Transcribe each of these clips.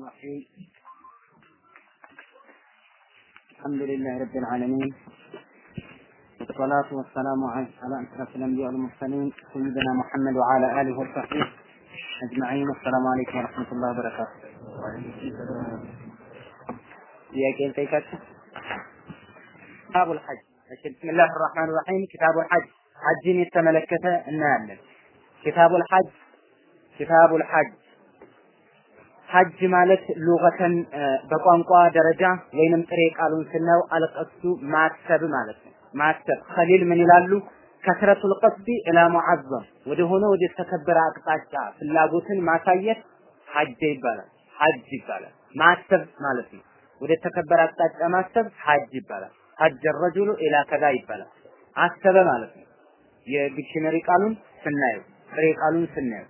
الرحيم الحمد لله رب العالمين والصلاة والسلام على أشرف الأنبياء والمرسلين سيدنا محمد وعلى آله وصحبه أجمعين السلام عليكم ورحمة الله وبركاته ጥያቄ ልጠይቃችሁ ኪታቡል ሐጅ እሺ ብስሚላህ الرحمن الرحيم ኪታቡል ሐጅ ሐጅን የተመለከተ እናያለን ኪታቡል ሐጅ ኪታቡል ሐጅ ሐጅ ማለት ሉገተን በቋንቋ ደረጃ ወይንም ጥሬ ቃሉን ስናየው አልቀስዱ ማሰብ ማለት ነው። ማሰብ ከሊል ምን ይላሉ? ከስረቱል ቀስዲ ኢላ ሙዐዘም ወደ ሆነ ወደ ተከበረ አቅጣጫ ፍላጎትን ማሳየት ሐጅ ይባላል። ሐጅ ይባላል። ማሰብ ማለት ነው። ወደ ተከበረ አቅጣጫ ማሰብ ሐጅ ይባላል። ሐጅ ረጁሉ ኢላ ከዛ ይባላል። አሰበ ማለት ነው። የዲክሽነሪ ቃሉን ስናየው ጥሬ ቃሉን ስናየው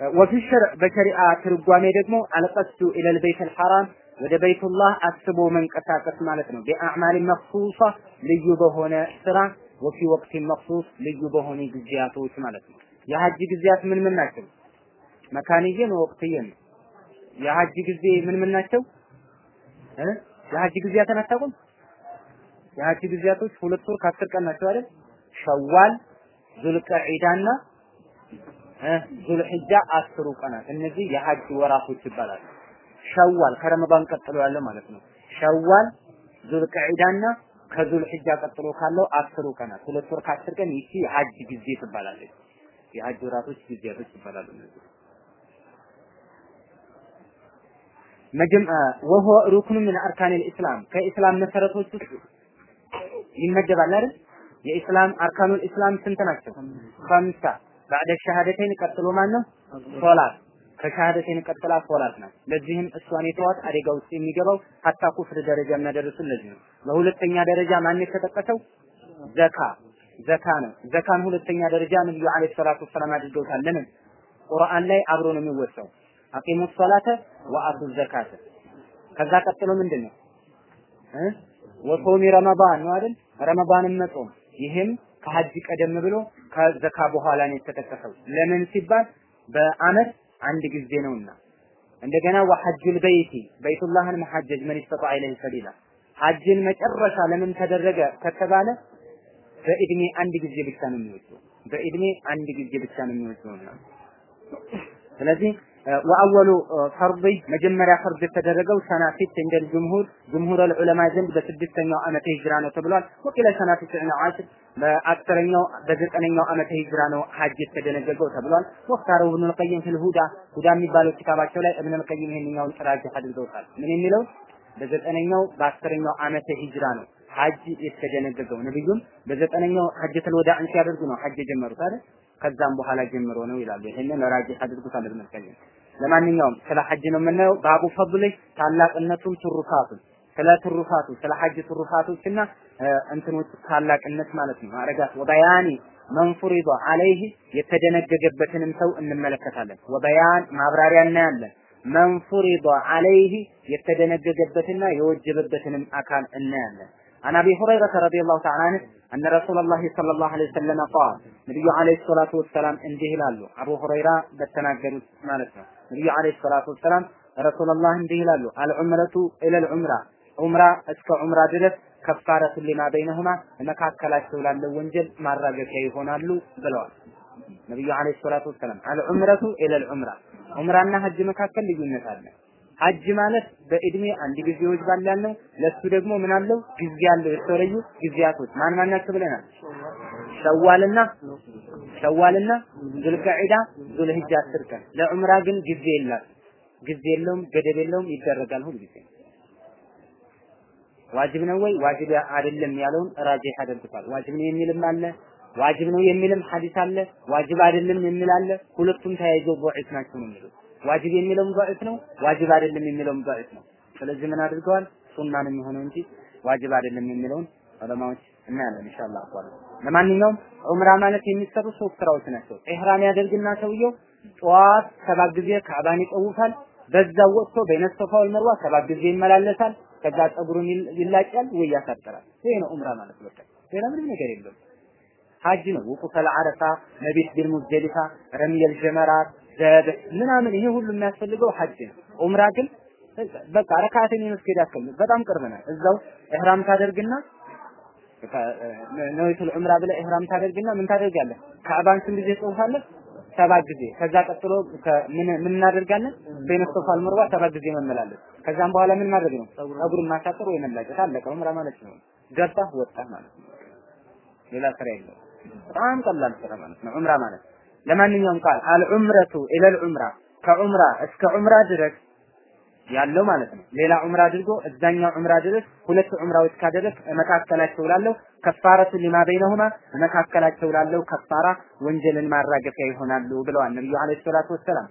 ወፊ ሸርዕ በሸሪዓ ትርጓሜ ደግሞ አልቀስዱ ኢለል ቤተል ሐራም ወደ ቤቱላህ አስቦ መንቀሳቀስ ማለት ነው። ቢአዕማል መክሱሳ ልዩ በሆነ ስራ ወፊ ወቅት መክሱስ ልዩ በሆኑ ጊዜያቶች ማለት ነው። የሐጅ ጊዜያት ምን ምን ናቸው? መካንየን ወቅትየን ነው። የሐጅ ጊዜ ምን ምን ናቸው? እ የሐጅ ጊዜያትን አታውቁም? የሐጅ ጊዜያቶች ሁለት ወር ከአስር ቀን ናቸው አይደል? ሸዋል፣ ዙልቀዒዳና ዙልሒጃ አስሩ ቀናት እነዚህ የሐጅ ወራቶች ይባላሉ። ሸዋል ከረመዳን ቀጥሎ ያለ ማለት ነው። ሸዋል ዙልቀዒዳና ከዙልሒጃ ቀጥሎ ካለው አስሩ ቀናት ሁለት ወር ከአስር ቀን ይቺ የሐጅ ጊዜ ትባላለች። የሐጅ ወራቶች ጊዜያቶች ይባላሉ እነዚህ መጀም وهو ركن من أركان الإسلام ከኢስላም መሰረቶች ውስጥ ይመደባል አይደል? የኢስላም أركان الإسلام ስንት ናቸው? خمسة بعد شهادتين ቀጥሎ ማን ነው? ሶላት ከ شهادتين ቀጥላ ሶላት ናት። ለዚህም እሷን የተዋት አደጋ ውስጥ የሚገባው حتى كفر ደረጃ የሚያደርሱ ለዚህ ነው። በሁለተኛ ደረጃ ማን የተጠቀሰው? ዘካ ዘካ ነው። ዘካን ሁለተኛ ደረጃ ነብዩ عليه الصلاة والسلام አድርገውታል። ለምን? ቁርአን ላይ አብሮ ነው የሚወሳው። አቂሙ ሶላተ ወአቱ ዘካተ። ከዛ ቀጥሎ ምንድን ነው? ወሶሚ ረመዳን ነው አይደል? ረመዳንን መጾም ይህም ከሐጅ ቀደም ብሎ ከዘካ በኋላ ነው የተጠቀሰው። ለምን ሲባል በአመት አንድ ጊዜ ነውና። እንደገና ወሐጁል በይቲ በይቱላህን መሐጀጅ ምን ይስተጣ ኢለይሂ ሰቢላ ሐጅን መጨረሻ ለምን ተደረገ ከተባለ በእድሜ አንድ ጊዜ ብቻ ነው የሚወስደው። በእድሜ አንድ ጊዜ ብቻ ነው የሚወስደውና ስለዚህ وأول فرض መጀመሪያ فرض የተደረገው سنة ست እንደ جمهور جمهور العلماء ዘንድ በስድስተኛው ዓመተ ሂጅራ ነው ተብሏል። وقيل سنة تسع وعشر በአስረኛው በዘጠነኛው ዓመተ ሂጅራ ነው ሐጅ የተደነገገው ተብሏል። واختاره ابن القيم في الهدى الهدى የሚባለው ኪታባቸው ላይ እብኑ ልቀይም ይሄንኛውን ترجيح አድርገውታል። ምን የሚለው በዘጠነኛው በአስረኛው ዓመተ ሂጅራ ነው ሐጅ የተደነገገው። ነብዩም በዘጠነኛው ሐጀተል ወዳዕን ሲያደርጉ ነው ሐጅ የጀመሩት አይደል? ከዛም በኋላ ጀምሮ ነው ይላሉ። ይሄንን ራጅህ አድርጉታል ኢብኑ ቀይም። ለማንኛውም ስለ ሐጅ ነው የምናየው። ባቡ ፈድልህ ታላቅነቱን ትሩፋቱን ስለ ትሩፋቱ ስለ ሐጅ ትሩፋቶችና እንትኖች ታላቅነት ማለት ነው አረጋት ወበያኒ መንፉሪዶ አለይህ የተደነገገበትንም ሰው እንመለከታለን። ወበያን ማብራሪያ እናያለን። መንፉሪዶ አለይህ የተደነገገበትና የወጀበበትንም አካል እናያለን። አን አቢ ሁረይረተ ረዲየላሁ ተዓላ አንሁ عنه ان رسول الله صلى الله عليه وسلم قال ነብዩ አለይሂ ሰላቱ ወሰላም እንዲህ ይላሉ። አቡ ሁረይራ በተናገሩት ማለት ነው። ነብዩ አለይሂ ሰላቱ ወሰላም ረሱላህ እንዲህ ይላሉ። አልዑምረቱ ኢለል ዑምራ ዑምራ እስከ ዑምራ ድረስ ከፋረቱ ሊማ በይነሁማ መካከላቸው ላለው ወንጀል ማራገፊያ ይሆናሉ ብለዋል። ነብዩ አለይሂ ሰላቱ ወሰላም አልዑምረቱ ኢለል ዑምራ ዑምራና ሀጅ መካከል ልዩነት አለ። ሐጅ ማለት በእድሜ አንድ ጊዜ ወጅብ ነው። ለሱ ደግሞ ምን አለው ጊዜ አለው። የተለዩ ጊዜያቶች ማን ማን ናቸው ብለናል። ሸዋልና ሸዋልና ዙልቀዒዳ ዙልሂጃ አስር ቀን። ለዑምራ ግን ጊዜ የላት ጊዜ የለውም፣ ገደብ የለውም። ይደረጋል ሁል ጊዜ ዋጅብ ነው ወይ ዋጅብ አይደለም ያለውን ራጂህ አድርጓል። ዋጅብ ነው የሚልም አለ ዋጅብ ነው የሚልም ሐዲስ አለ። ዋጅብ አይደለም የሚል አለ። ሁለቱም ተያይዘው ቦዒት ናቸው ነው የሚሉት ዋጅብ የሚለውም ضعيف ነው፣ ዋጅብ አይደለም የሚለውም ضعيف ነው። ስለዚህ ምን አድርገዋል? ሱና ነው የሚሆነው እንጂ ዋጅብ አይደለም የሚለውን ዑለማዎች እናያለን ኢንሻአላህ አቋል። ለማንኛውም ዑምራ ማለት የሚሰሩ ሶስት ስራዎች ናቸው። ኢህራም ያደርግና ሰውየው ጠዋት ሰባት ጊዜ ካዕባን ይጠውፋል። በዛው ወጥቶ በይነ ሶፋ ወል መርዋ ሰባት ጊዜ ይመላለሳል። ከዛ ጸጉሩን ይላጫል ወይ ያሳጥራል። ይሄ ነው ዑምራ ማለት በቃ ሌላ ምንም ነገር የለውም። ሐጅ ነው። ውቁፈል አረፋ፣ መቢት ቢልሙዝደሊፋ፣ ረምየል ጀመራት፣ ዘብህ ምናምን ይሄ ሁሉ የሚያስፈልገው ሐጅ ነው። ዑምራ ግን በቃ ረካዓትን የመስገድ ያክል በጣም ቅርብ ነው። እዛው ኢህራም ታደርግና ነዊቱል ዑምራ ብለህ ኢህራም ታደርግና ምን ታደርጋለህ? ካዕባን ስንት ጊዜ ትጠውፋለህ? ሰባት ጊዜ። ከዛ ቀጥሎ ምን ምን እናደርጋለን? በይነ ሶፋ አልመርዋ ሰባት ጊዜ መመላለስ። ከዛም በኋላ ምን ማድረግ ነው? ጸጉርን ማሳጠር ወይ መላጨት። አለቀ። ዑምራ ማለት ነው። ገባህ ወጣህ ማለት ነው። ሌላ ስራ የለው። በጣም ቀላል ስራ ማለት ነው ዑምራ ማለት። ለማንኛውም ቃል አልዑምረቱ ኢለል ዑምራ ከዑምራ እስከ ዑምራ ድረስ ያለው ማለት ነው። ሌላ ዑምራ አድርጎ እዛኛው ዑምራ ድረስ ሁለት ዑምራዎች ካደረግ መካከላቸው ላለው ከፋረቱ ሊማ በይነሁማ መካከላቸው ላለው ከፋራ ወንጀልን ማራገፊያ ይሆናሉ ብለዋል ነብዩ አለይሂ ሰላቱ ወሰላም።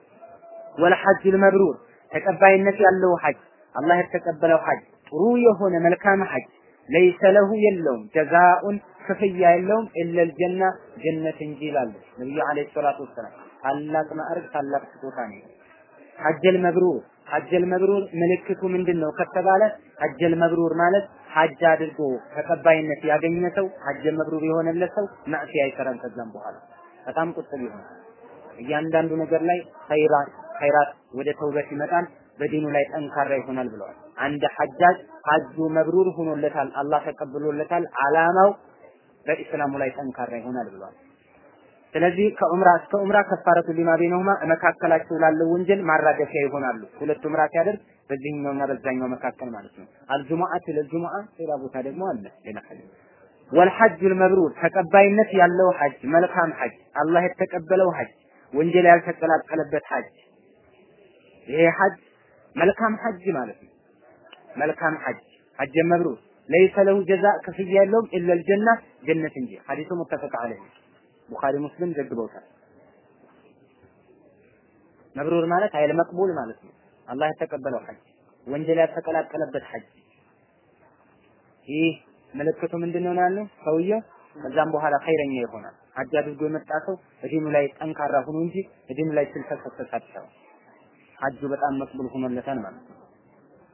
ወልሐጅል መብሩር ተቀባይነት ያለው ሐጅ አላህ የተቀበለው ሐጅ ጥሩ የሆነ መልካም ሐጅ ለይሰ ለሁ የለውም ጀዛኡን ክፍያ የለውም ኢለል ጀና ጀነት እንጂ ይላሉ ነብዩ አለይሂ ሰላቱ ወሰላም። ታላቅ ማዕረግ ታላቅ ስጦታ ነው። ሐጀል መብሩር ሐጀል መብሩር ምልክቱ ምንድን ነው ከተባለ ሐጀል መብሩር ማለት ሐጅ አድርጎ ተቀባይነት ያገኘ ሰው ሐጀል መብሩር የሆነለት ሰው ማዕሲያ አይሰራም። ከዛም በኋላ በጣም ቁጥብ ይሆናል። እያንዳንዱ ነገር ላይ ኸይራት ኸይራት ወደ ተውበት ይመጣል። በዲኑ ላይ ጠንካራ ይሆናል ብለዋል። አንድ ሐጃጅ ሐጁ መብሩር ሆኖለታል፣ አላህ ተቀብሎለታል። አላማው በኢስላሙ ላይ ጠንካራ ይሆናል ብለዋል። ስለዚህ ከዑምራ እስከ ዑምራ ከፋረቱ ሊማ በይነሁማ መካከላቸው ላለው ወንጀል ማራገፊያ ይሆናሉ። ሁለት ዑምራ ሲያደርግ በዚህኛውና በዛኛው መካከል ማለት ነው። አልጁሙዓት ለልጁሙዓ ሌላ ቦታ ደግሞ አለ ሌላ ሐዲስ ወልሐጁል መብሩር ተቀባይነት ያለው ሐጅ መልካም ሐጅ አላህ የተቀበለው ሐጅ ወንጀል ያልተቀላቀለበት ሐጅ ይሄ ሐጅ መልካም ሐጅ ማለት ነው። መልካም ሐጅ ሐጅ መብሩር ለይሰ ለሁ ጀዛ ክፍያ የለውም ኢለል ጀና ጀነት እንጂ ሐዲሱ ሙተፈቅ ዐለይህ ቡኻሪ ሙስሊም ዘግበውታል። መብሩር ማለት አይል መቅቡል ማለት ነው። አላህ የተቀበለው ሐጅ ወንጀል ያልተቀላቀለበት ሐጅ። ይህ ምልክቱ ምንድነው ነው ያለው? ሰውየው ከዛም በኋላ ኸይረኛ ይሆናል። ሐጅ አድርጎ የመጣ ሰው እዲኑ ላይ ጠንካራ ሆኖ እንጂ እዲኑ ላይ ስልተሰሰት አትሰው ሐጁ በጣም መቅቡል ሆኖለታል ማለት ነው።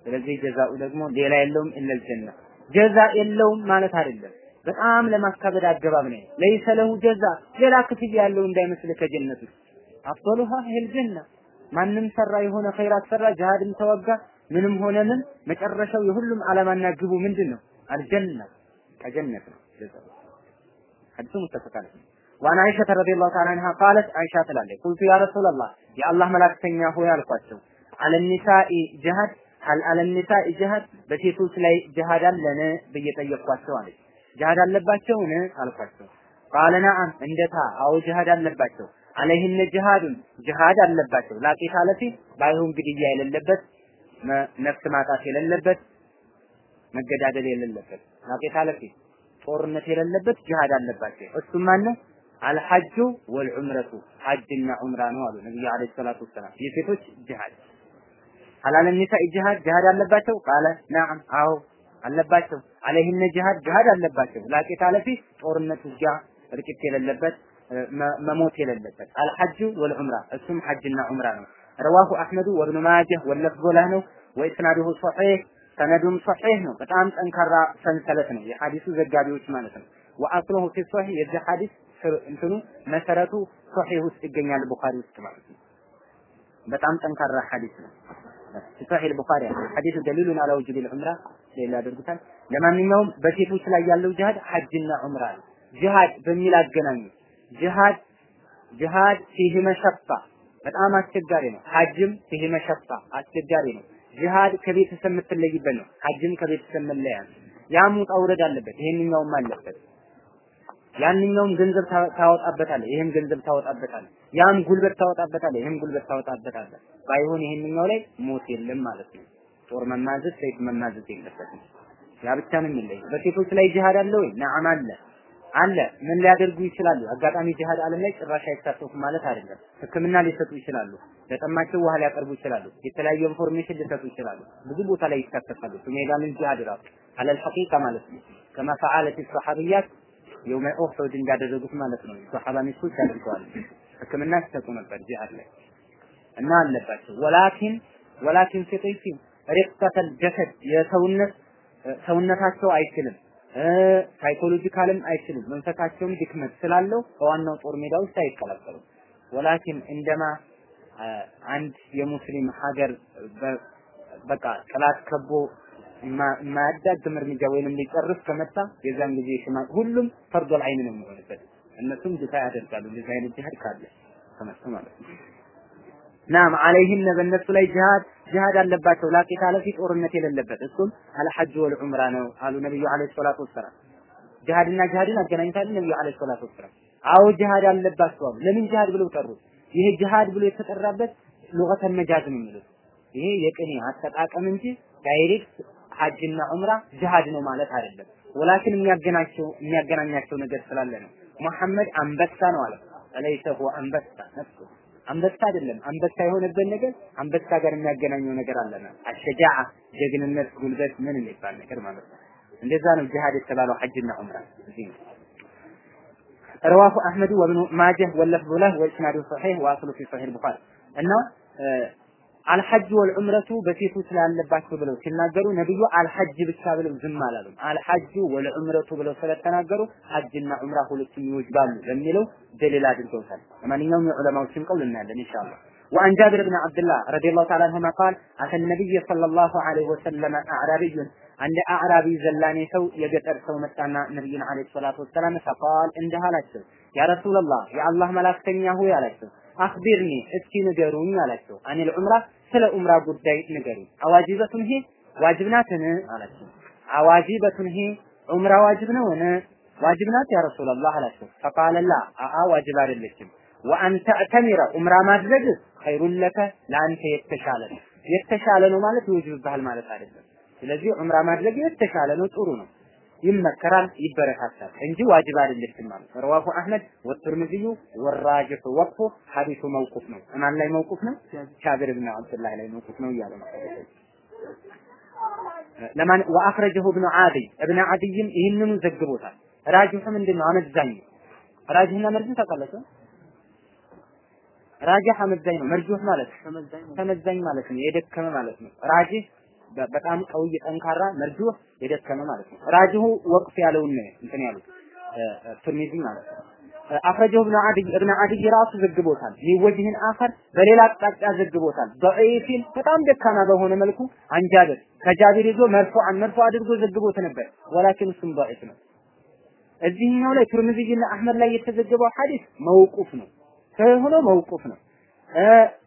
ስለዚህ ጀዛኡ ደግሞ ሌላ የለውም ኢለል ጀና ጀዛ የለውም ማለት አይደለም። በጣም ለማካበድ አገባብ ነው። ለይሰ ለሁ ጀዛ ሌላ ክፍያ ያለው እንዳይመስል ከጀነት ይል ጀና ማንም ሰራ የሆነ خيرات ሰራ ጅሃድም ተወጋ ምንም ሆነ ምን መጨረሻው የሁሉም ዓላማና ግቡ ምንድን ነው? الجنة ከጀነት ነው ሐዲሱ متفق عليه وعن عائشة رضي الله تعالى عنها قالت አይሻ ትላለች قلت يا رسول الله የአላህ መላክተኛ ሆይ አልኳቸው على النساء جهاد هل على النساء جهاد በሴቶች ላይ ጅሃድ አለን ብዬ ጠየቅኳቸው አለች ጅሃድ አለባቸውን አልኳቸው። ቃለ ነዓም እንደታ አዎ ጅሃድ አለባቸው። አለይህን ጅሃዱን ጅሃድ አለባቸው። ላቂት አለፊ ባይሆን ግድያ የሌለበት ነፍስ ማጣት የሌለበት መገዳደል የሌለበት። ላቂት አለፊ ጦርነት የሌለበት ጅሃድ አለባቸው። እሱም ማነው? አልሐጁ ወልዑምረቱ ሐጅና ዑምራ ነው አሉ ነብዩ አለይሂ ሰላቱ ወሰላም። የሴቶች ጅሃድ ሐላል ኒሳ ጅሃድ ጅሃድ አለባቸው? ቃለ ነዓም አዎ አለባቸው። አለይህን ጅሃድ ጅሃድ አለባቸው። ላቂት አለፊ ጦርነት ውጊያ እርቂት የሌለበት መሞት የሌለበት። አልሐጁ ወልዑምራ እሱም ሐጅና ዑምራ ነው። ረዋሁ አሕመዱ ወብኑ ማጀህ ወለፍዞ ለህ ነው። ወኢስናዱሁ ሶሒህ ሰነዱም ሶሒህ ነው። በጣም ጠንካራ ሰንሰለት ነው። የሐዲሱ ዘጋቢዎች ማለት ነው። ወአስሉሁ ፊ ሶሒህ የዚህ ሐዲስ እንትኑ መሰረቱ صحيح ውስጥ ይገኛል ቡኻሪ ውስጥ ማለት ነው። በጣም ጠንካራ ሐዲስ ነው صحيح ቡኻሪ ሐዲሱ دليل على وجوب العمرة ሌላ ያደርጉታል። ለማንኛውም በሴቶች ላይ ያለው ጅሃድ ሐጅና ዑምራ ነው። በሚል አገናኙ። ጅሃድ ጅሃድ فيه مشقة በጣም አስቸጋሪ ነው። ሐጅም فيه مشقة አስቸጋሪ ነው። ጅሃድ ከቤተሰብ የምትለይበት ነው። ሐጅም ከቤተሰብ መለያ ያም ውጣ ውረድ አለበት። ይሄንኛውም አለበት። ያንኛውም ገንዘብ ታወጣበታለህ። ይሄም ገንዘብ ታወጣበታለህ ያም ጉልበት ታወጣበታለህ ይሄም ጉልበት ታወጣበታለህ። ባይሆን ይሄንኛው ላይ ሞት የለም ማለት ነው። ጦር መማዘዝ ሰይፍ መማዘዝ የለበትም። ያ ብቻ ነው የሚለይ በሴቶች ላይ ጂሃድ አለ ወይ? نعم አለ። አለ። ምን ሊያደርጉ ይችላሉ? አጋጣሚ ጂሃድ ዓለም ላይ ጭራሽ አይሳተፉም ማለት አይደለም። ህክምና ሊሰጡ ይችላሉ። ለጠማቸው ውሃ ሊያቀርቡ ይችላሉ። የተለያዩ information ሊሰጡ ይችላሉ። ብዙ ቦታ ላይ ይሳተፋሉ። ሜዳ ምን ጂሃድ ራሱ? على الحقيقة ማለት ነው። كما فعلت يوم أحد እንዳደረጉት ማለት ነው። ሰሐባ ሚስቶች አድርገዋል ህክምና ሲሰጡ ነበር ጂሃድ ላይ እና አለባቸው። ولكن ولكن لضعفهن رقة الجسد የሰውነት ሰውነታቸው አይችልም። psychological ም አይችልም። መንፈሳቸውም ድክመት ስላለው በዋናው ጦር ሜዳ ውስጥ አይቀላቀሉም ولكن እንደማ አንድ የሙስሊም ሀገር በቃ ጠላት ከቦ የማያዳግም እርምጃ ወይንም ሊጨርስ ከመጣ የዛን ጊዜ ሁሉም فرض العين ነው የሚሆንበት። እነሱም دفاع ያደርጋሉ። እንደዚህ አይነት ጂሃድ ካለ ተመስ ማለት ነው። نعم عليهن በእነሱ ላይ ጂሃድ ጂሃድ አለባቸው لا قتال فيه ጦርነት የሌለበት እሱም الحج والعمرة ነው አሉ ነብዩ عليه الصلاة والسلام። ጂሃድና ጂሃድን አገናኝታል ነብዩ عليه الصلاة والسلام። አዎ ጂሃድ አለባቸው አሉ። ለምን ጂሃድ ብለው ጠሩት? ይሄ ጂሃድ ብሎ የተጠራበት لغة مجاز ነው የሚሉት። ይሄ የቅኔ አጠቃቀም እንጂ direct ሐጅና ዑምራ ጂሃድ ነው ማለት አይደለም። ولكن የሚያገናኛቸው የሚያገናኛቸው ነገር ስላለ ነው። መሐመድ አንበሳ ነው አለ። ለይሰ ሁወ አንበሳ ነፍሱ አንበሳ አይደለም። አንበሳ የሆነበት ነገር አንበሳ ጋር የሚያገናኘው ነገር አለና አሸጃዓ ጀግንነት፣ ጉልበት ምን የሚባል ነገር ማለት ነው። እንደዛ ነው ጂሃድ የተባለው ሐጅና ዑምራ እዚህ ነው። رواه أحمد وابن ماجه واللفظ له وإسناد صحيح وأصله في صحيح البخاري እና አልሐጅ ወልዑምረቱ በሴቱ ስላለባቸው ብለው ሲናገሩ ነብዩ አልሐጅ ብቻ ብለው ዝም አላሉም። አልሐጅ ወልዑምረቱ ብለው ስለተናገሩ ሐጅና ዑምራ ሁለቱም ይወጅባሉ በሚለው ደሊል አድርገውታል። ለማንኛውም የዑለማዎችን ቀውል እናያለን ኢንሻአላህ። وعن جابر بن عبد الله رضي الله تعالى عنهما قال أتى النبي صلى الله عليه وسلم أعرابي عند أعرابي زلاني سو يقتر سو متانا نبي عليه الصلاة والسلام فقال عندها لك يا رسول الله يا الله ملاك تنياه يا لك አክቢርኒ እስኪ ንገሩኝ አላቸው። አኒል ዑምራ ስለ ዑምራ ጉዳይ ንገሩኝ። አዋጅበቱን ሄ ዋጅብ ናትን አላቸው። አዋጅበቱን ሄ ዑምራ ዋጅብ ነውን? ዋጅብ ናት ያ ረሱላላህ አላቸው። ፈቃለ ላ አአ ዋጅብ አይደለችም። ወአን ተዕተሚረ ዑምራ ማድረግ ኸይሩን ለከ ለአንተ የተሻለ ነው። የተሻለ ነው ማለት ይወጅብብሃል ማለት አይደለም። ስለዚህ ዑምራ ማድረግ የተሻለ ነው፣ ጥሩ ነው። ይመከራል፣ ይበረታታል እንጂ ዋጅብ አይደለችም ማለት ረዋሁ አህመድ ወትርሚዚዩ ወራጅህ ወቅፉ ሐዲሱ መውቁፍ ነው። እማን ላይ መውቁፍ ነው? ጃብር ብን አብዱላህ ላይ መውቁፍ ነው እያለ ነው። ለማን ወአኽረጀሁ ኢብኑ ዓዲይ ኢብኑ ዓዲይም ይህንኑ ዘግቦታል። ራጅሁ ምንድን ነው? አመዛኝ ራጅህና መርጅህ ታውቃላችሁ? ራጅህ አመዛኝ ነው። መርጁህ ማለት ተመዛኝ ማለት ነው። የደከመ ማለት ነው። ራጅህ በጣም ቀውይ ጠንካራ መርጁህ የደከመ ማለት ነው። ራጅሁ ወቅፍ ያለውን ነው እንትን ያሉት ትርሚዚ ማለት ነው። አኽረጀሁ ኢብኑ ዓዲይ ኢብኑ ዓዲይ ራሱ ዘግቦታል። ይወጅህን አኸር በሌላ አቅጣጫ ዘግቦታል። በዒፊን በጣም ደካማ በሆነ መልኩ አንጃብር ከጃቢር ይዞ መርፉዓን መርፉ አድርጎ ዘግቦት ነበር። ወላኪን እሱም ضعيف ነው። እዚህኛው ላይ ትርሚዚና አህመድ ላይ የተዘገበው ሐዲስ መውቁፍ ነው። ሆኖ መውቁፍ ነው።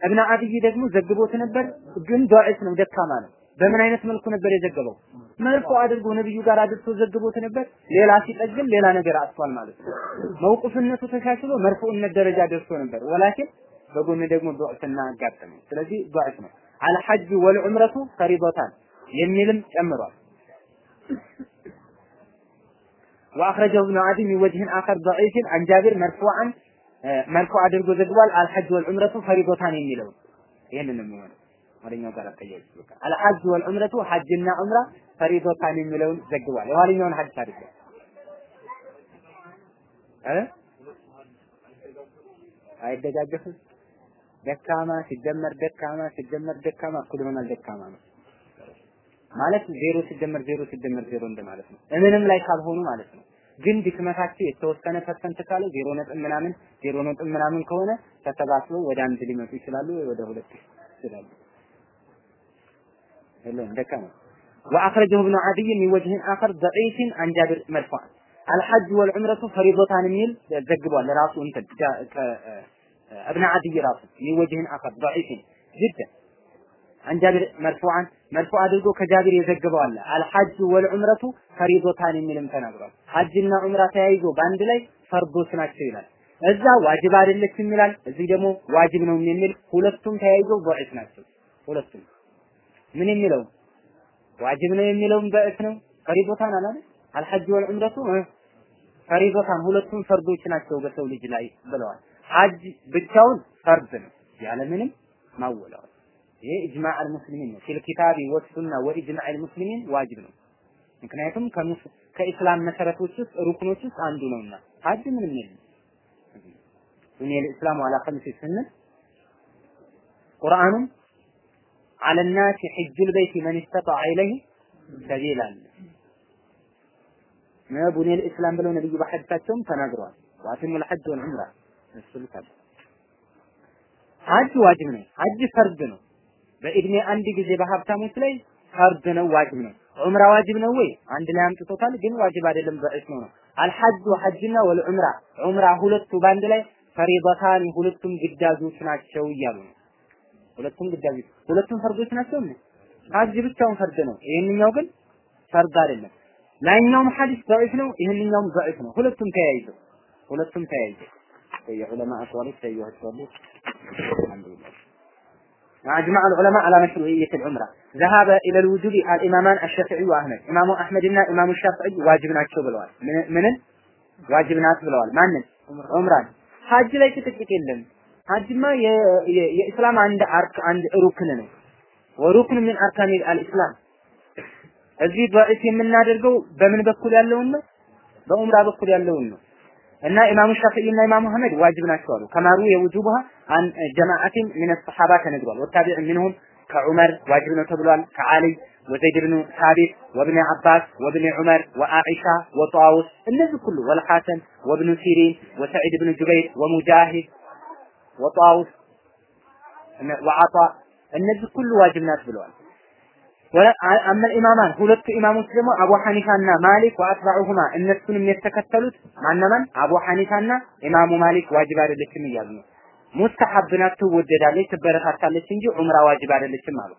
እብነ ዓዲይ ደግሞ ዘግቦት ነበር፣ ግን ضعيف ነው፣ ደካማ ነው። በምን አይነት መልኩ ነበር የዘገበው? መልኩ አድርጎ ነብዩ ጋር አድርሶ ዘግቦት ነበር። ሌላ ሲጠግም ሌላ ነገር አጥቷል ማለት ነው። መውቁፍነቱ ተሻሽሎ መርፉነት ደረጃ ደርሶ ነበር። ወላኪን በጎን ደግሞ ዱዕፍና አጋጠመ። ስለዚህ ዱዕፍ ነው። አልሐጅ ወልዑምረቱ ፈሪዶታን የሚልም ጨምሯል። وأخرجه ابن عدي من وجه آخر ضعيف عن جابر مرفوعا مرفوع أدرجو زجوال الحج والعمرة فريضتان يميلون يهن الموانا ወደኛው ጋር አቀያይዝ በቃ አልሐጅ ወልዑምረቱ ሐጅና ዑምራ ፈሪዶታን የሚለውን ዘግቧል። የኋለኛውን ሐዲስ አይደለም አይደጋገፍም። ደካማ ሲደመር ደካማ ሲደመር ደካማ እኩል ይሆናል ደካማ ነው ማለት ዜሮ ሲደመር ዜሮ ሲደመር ዜሮ እንደማለት ነው። እምንም ላይ ካልሆኑ ማለት ነው። ግን ድክመታቸው የተወሰነ ፐርሰንት ካለ ዜሮ ነጥብ ምናምን ዜሮ ነጥብ ምናምን ከሆነ ተሰባስበው ወደ አንድ ሊመጡ ይችላሉ ወይ ወደ ሁለት ይችላሉ። የለም ደካማ وأخرجه ابن عدي من وجه آخر ضعيف عن جابر مرفوعا الحج والعمرة فريضتان የሚል ዘግቧል ለራሱ እንትን ابن عدي ራሱ من وجه آخر ضعيف جدا عن جابر مرفوعا مرفوع አድርጎ ከጃቢር የዘገበው አለ አልሐጅ ወልዑምረቱ ፈሪዶታን የሚልም ተናግሯል። ሐጅና ዑምራ ተያይዞ በአንድ ላይ ፈርዶች ናቸው ይላል። እዛ ዋጅብ አይደለችም ይላል። እዚህ ደግሞ ዋጅብ ነው የሚል ሁለቱም ተያይዞ ضعيف ናቸው። ሁለቱም ምን የሚለው ዋጅብ ነው የሚለውም በእስ ነው فريضتان አላለ الحج والعمرة فريضتان ሁለቱም ፈርዶች ናቸው በሰው ልጅ ላይ ብለዋል። ሐጅ ብቻውን ፈርድ ነው ያለምንም ማወላወል ይሄ إجماع المسلمين ነው። في الكتاب والسنة وإجماع المسلمين ዋጅብ ነው። ምክንያቱም ከኢስላም መሰረቶች ውስጥ ሩክኖች ውስጥ አንዱ ነውና ሐጅ ምንም የለም። بني الإسلام على خمس ስንል ቁርአኑም አለ الناس حج البيت من استطاع إليه سبيلا አለ። بني الإسلام ብለው ነብዩ በሐዲሳቸውም ተናግረዋል። وأتموا الحج والعمرة እሱ ልታል ሐጅ ዋጅብ ነው። ሐጅ ፈርድ ነው። በእድሜ አንድ ጊዜ በሀብታሞች ላይ ፈርድ ነው ዋጅብ ነው። ዑምራ ዋጅብ ነው ወይ? አንድ ላይ አምጥቶታል፣ ግን ዋጅብ አይደለም በእስሙ ነው። الحج ሐጅና والعمرة ዑምራ ሁለቱ በአንድ ላይ فريضتان ሁለቱም ግዳጆች ናቸው እያሉ ነው። ሁለቱም ግዳጆች ሁለቱም ፈርዶች ናቸው። ምን ሐጅ ብቻውን ፈርድ ነው። ይሄንኛው ግን ፈርድ አይደለም። ላይኛውም ሐዲስ ضعيف ነው፣ ይሄንኛውም ضعيف ነው። ሁለቱም ተያይዘው ሁለቱም ተያይዘው የዑለማ አቋሎች ተያይዘው الحمد لله أجمع العلماء على مشروعية العمرة ذهب إلى الوجوب الإمامان الشافعي وأحمد إمام أحمد إن إمام الشافعي واجب ናቸው ብለዋል من من ዋጅብ ናት ብለዋል ማንን ዑምራን ሐጅ ላይ ጭቅጭቅ የለም أجمع ي ي الإسلام عند أرك عند ركننا وركن من أركان الإسلام. هذه بقية من نادرجو بمن بقول يالونه بأمر بقول يالونه أن إمام الشافعي أن إمام محمد واجب نشوره كما روي وجوبها عن جماعة من الصحابة نقول والتابع منهم كعمر واجب نتبلون كعلي وزيد بن ثابت وابن عباس وابن عمر وعائشة وطاوس الناس كله والحاتم وابن سيرين وسعيد بن جبير ومجاهد ወጣውስ ወዓጣ እነዚህ ሁሉ ዋጅብ ናት ብለዋል። الإمامان ሁለቱ ኢማሞች ደግሞ አቡ ሐኒፋና ማሊክ وأتباعهما እነሱንም የተከተሉት ማነማን አቡ ሐኒፋና ኢማሙ ማሊክ ዋጅብ አይደለችም እያሉ ነው። مستحب ናት፣ ትወደዳለች፣ ትበረታታለች እንጂ ዑምራ ዋጅብ አይደለችም አሉ።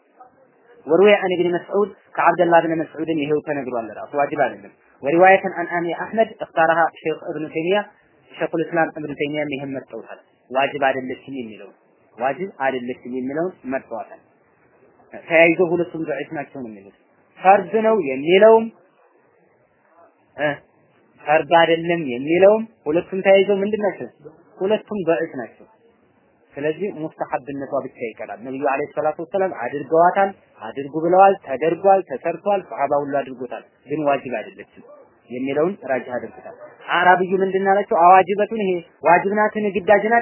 وروي عن ابن مسعود ከአብደላህ ብን መስዑድን ይሄው ተነግሯል። ራሱ ዋጅብ አይደለም። ورواية عن أحمد اختارها ሼክ እብኑ ተይሚያ شيخ الإسلام እብኑ ተይሚያ ይሄን መርጠውታል። ዋጅብ አይደለችም የሚለው ዋጅብ አይደለችም የሚለውን መርጠዋታል። ተያይዞ ሁለቱም ዱዓት ናቸው ነው የሚሉት። ፈርድ ነው የሚለውም ፈርድ አይደለም የሚለውም ሁለቱም ተያይዘው ምንድን ናቸው? ሁለቱም ዱዓት ናቸው። ስለዚህ ሙስተሐብነቷ ብቻ ይቀራል። ነብዩ አለይሂ ሰላቱ ወሰላም አድርገዋታል፣ አድርጉ ብለዋል፣ ተደርጓል፣ ተሰርቷል፣ ሰሃባ ሁሉ አድርጎታል። ግን ዋጅብ አይደለችም። የሚለውን ራጅህ አድርጎታል። አራብዩ ምንድን አላቸው? አዋጅበቱን ይሄ ዋጅብ ናትን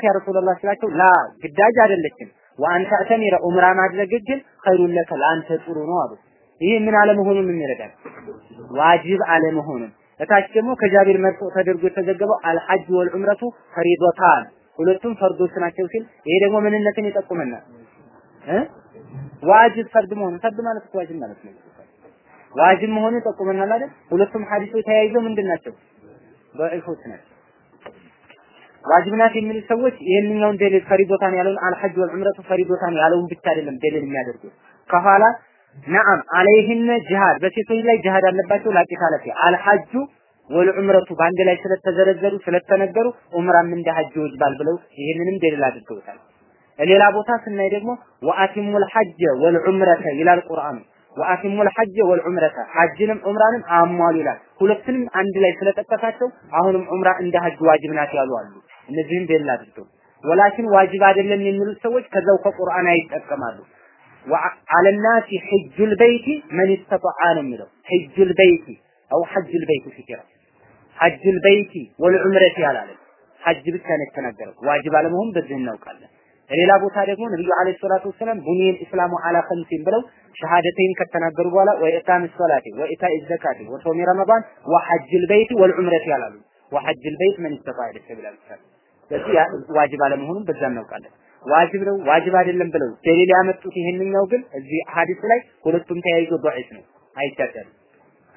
ያ ረሱላህ ስላቸው ላ ግዳጅ አይደለችም ወአንተ ተሚረ ዑምራ ማድረግ ግን ኸይሩን ለከ ለአንተ ጥሩ ነው አሉ። ይህ ምን አለመሆኑን የሚረዳል ዋጅብ አለመሆኑን እታች ደግሞ ከጃቢር መርጦ ተደርጎ የተዘገበው አልሐጅ ወልዑምረቱ ፈሪዶታን ሁለቱም ፈርዶች ናቸው ሲል ይሄ ደግሞ ምንነትን ይጠቁመናል ዋጅብ ፈርድ መሆኑ ፈርድ ማለት ዋጅብ ማለት ነው። ዋጅብ መሆኑ ጠቁመናል አይደል? ሁለቱም ሐዲሶች ተያይዘው ምንድን ናቸው? ናቸው። ዋጅብ ናት የሚሉ ሰዎች ይህንኛውን ደሊል ፈሪዶታን ያለውን አልሐጅ ወልዑምረቱ ፈሪዶታን ያለውን ብቻ አይደለም ደሊል የሚያደርጉት ከኋላ ነአም አለይህነ ጅሃድ በሴቶች ላይ ጅሃድ አለባቸው ላቂት አለፊ አልሐጁ ወልዑምረቱ በአንድ ላይ ስለተዘረዘሩ ስለተነገሩ ዑምራም እንደ ሐጅ ይወጅባል ብለው ይህንንም ደሊል አድርገውታል። ሌላ ቦታ ስናይ ደግሞ ወአቲሙል ሐጀ ወልዑምረተ ይላል ቁርአኑ ወአቲሙል ሐጀ ወልዑምረተ ሐጅንም ዑምራንም አሟሉ ይላል። ሁለቱንም አንድ ላይ ስለጠቀሳቸው አሁንም ዑምራ እንደ ሐጅ ዋጅብ ናት ያሉ አሉ። እነዚህም دليل አድርገው ولكن ዋጅብ አይደለም የሚሉት ሰዎች ከዛው ከቁርአን ይጠቀማሉ። وعلى الناس حج البيت من استطاع ነው የሚለው حج البيت أو حج البيت فكرة حج البيت والعمرة ያላለ ሐጅ ብቻ ነው የተናገረው። ዋጅብ አለመሆን በዚህ እናውቃለን። በሌላ ቦታ ደግሞ ነብዩ አለይሂ ሰላቱ ወሰላም ቡኒየል ኢስላሙ አላ ኸምሲን ብለው ሸሃደተይን ከተናገሩ በኋላ ወኢቃም ሰላቲ ወኢታኢ ዘካቲ ወሶሚ ረመዳን ወሐጅል በይቲ ወልዑምረቲ ያላሉ ወሐጅል በይት መን ኢስተጣዐ ኢለይሂ ሰቢላ ስለዚህ ዋጅብ አለመሆኑን በዛ እናውቃለን። ዋጅብ ነው ዋጅብ አይደለም ብለው ደሊል ያመጡት ይሄንኛው ግን እዚህ ሐዲስ ላይ ሁለቱም ተያይዞ ضعيف ነው አይቻልም።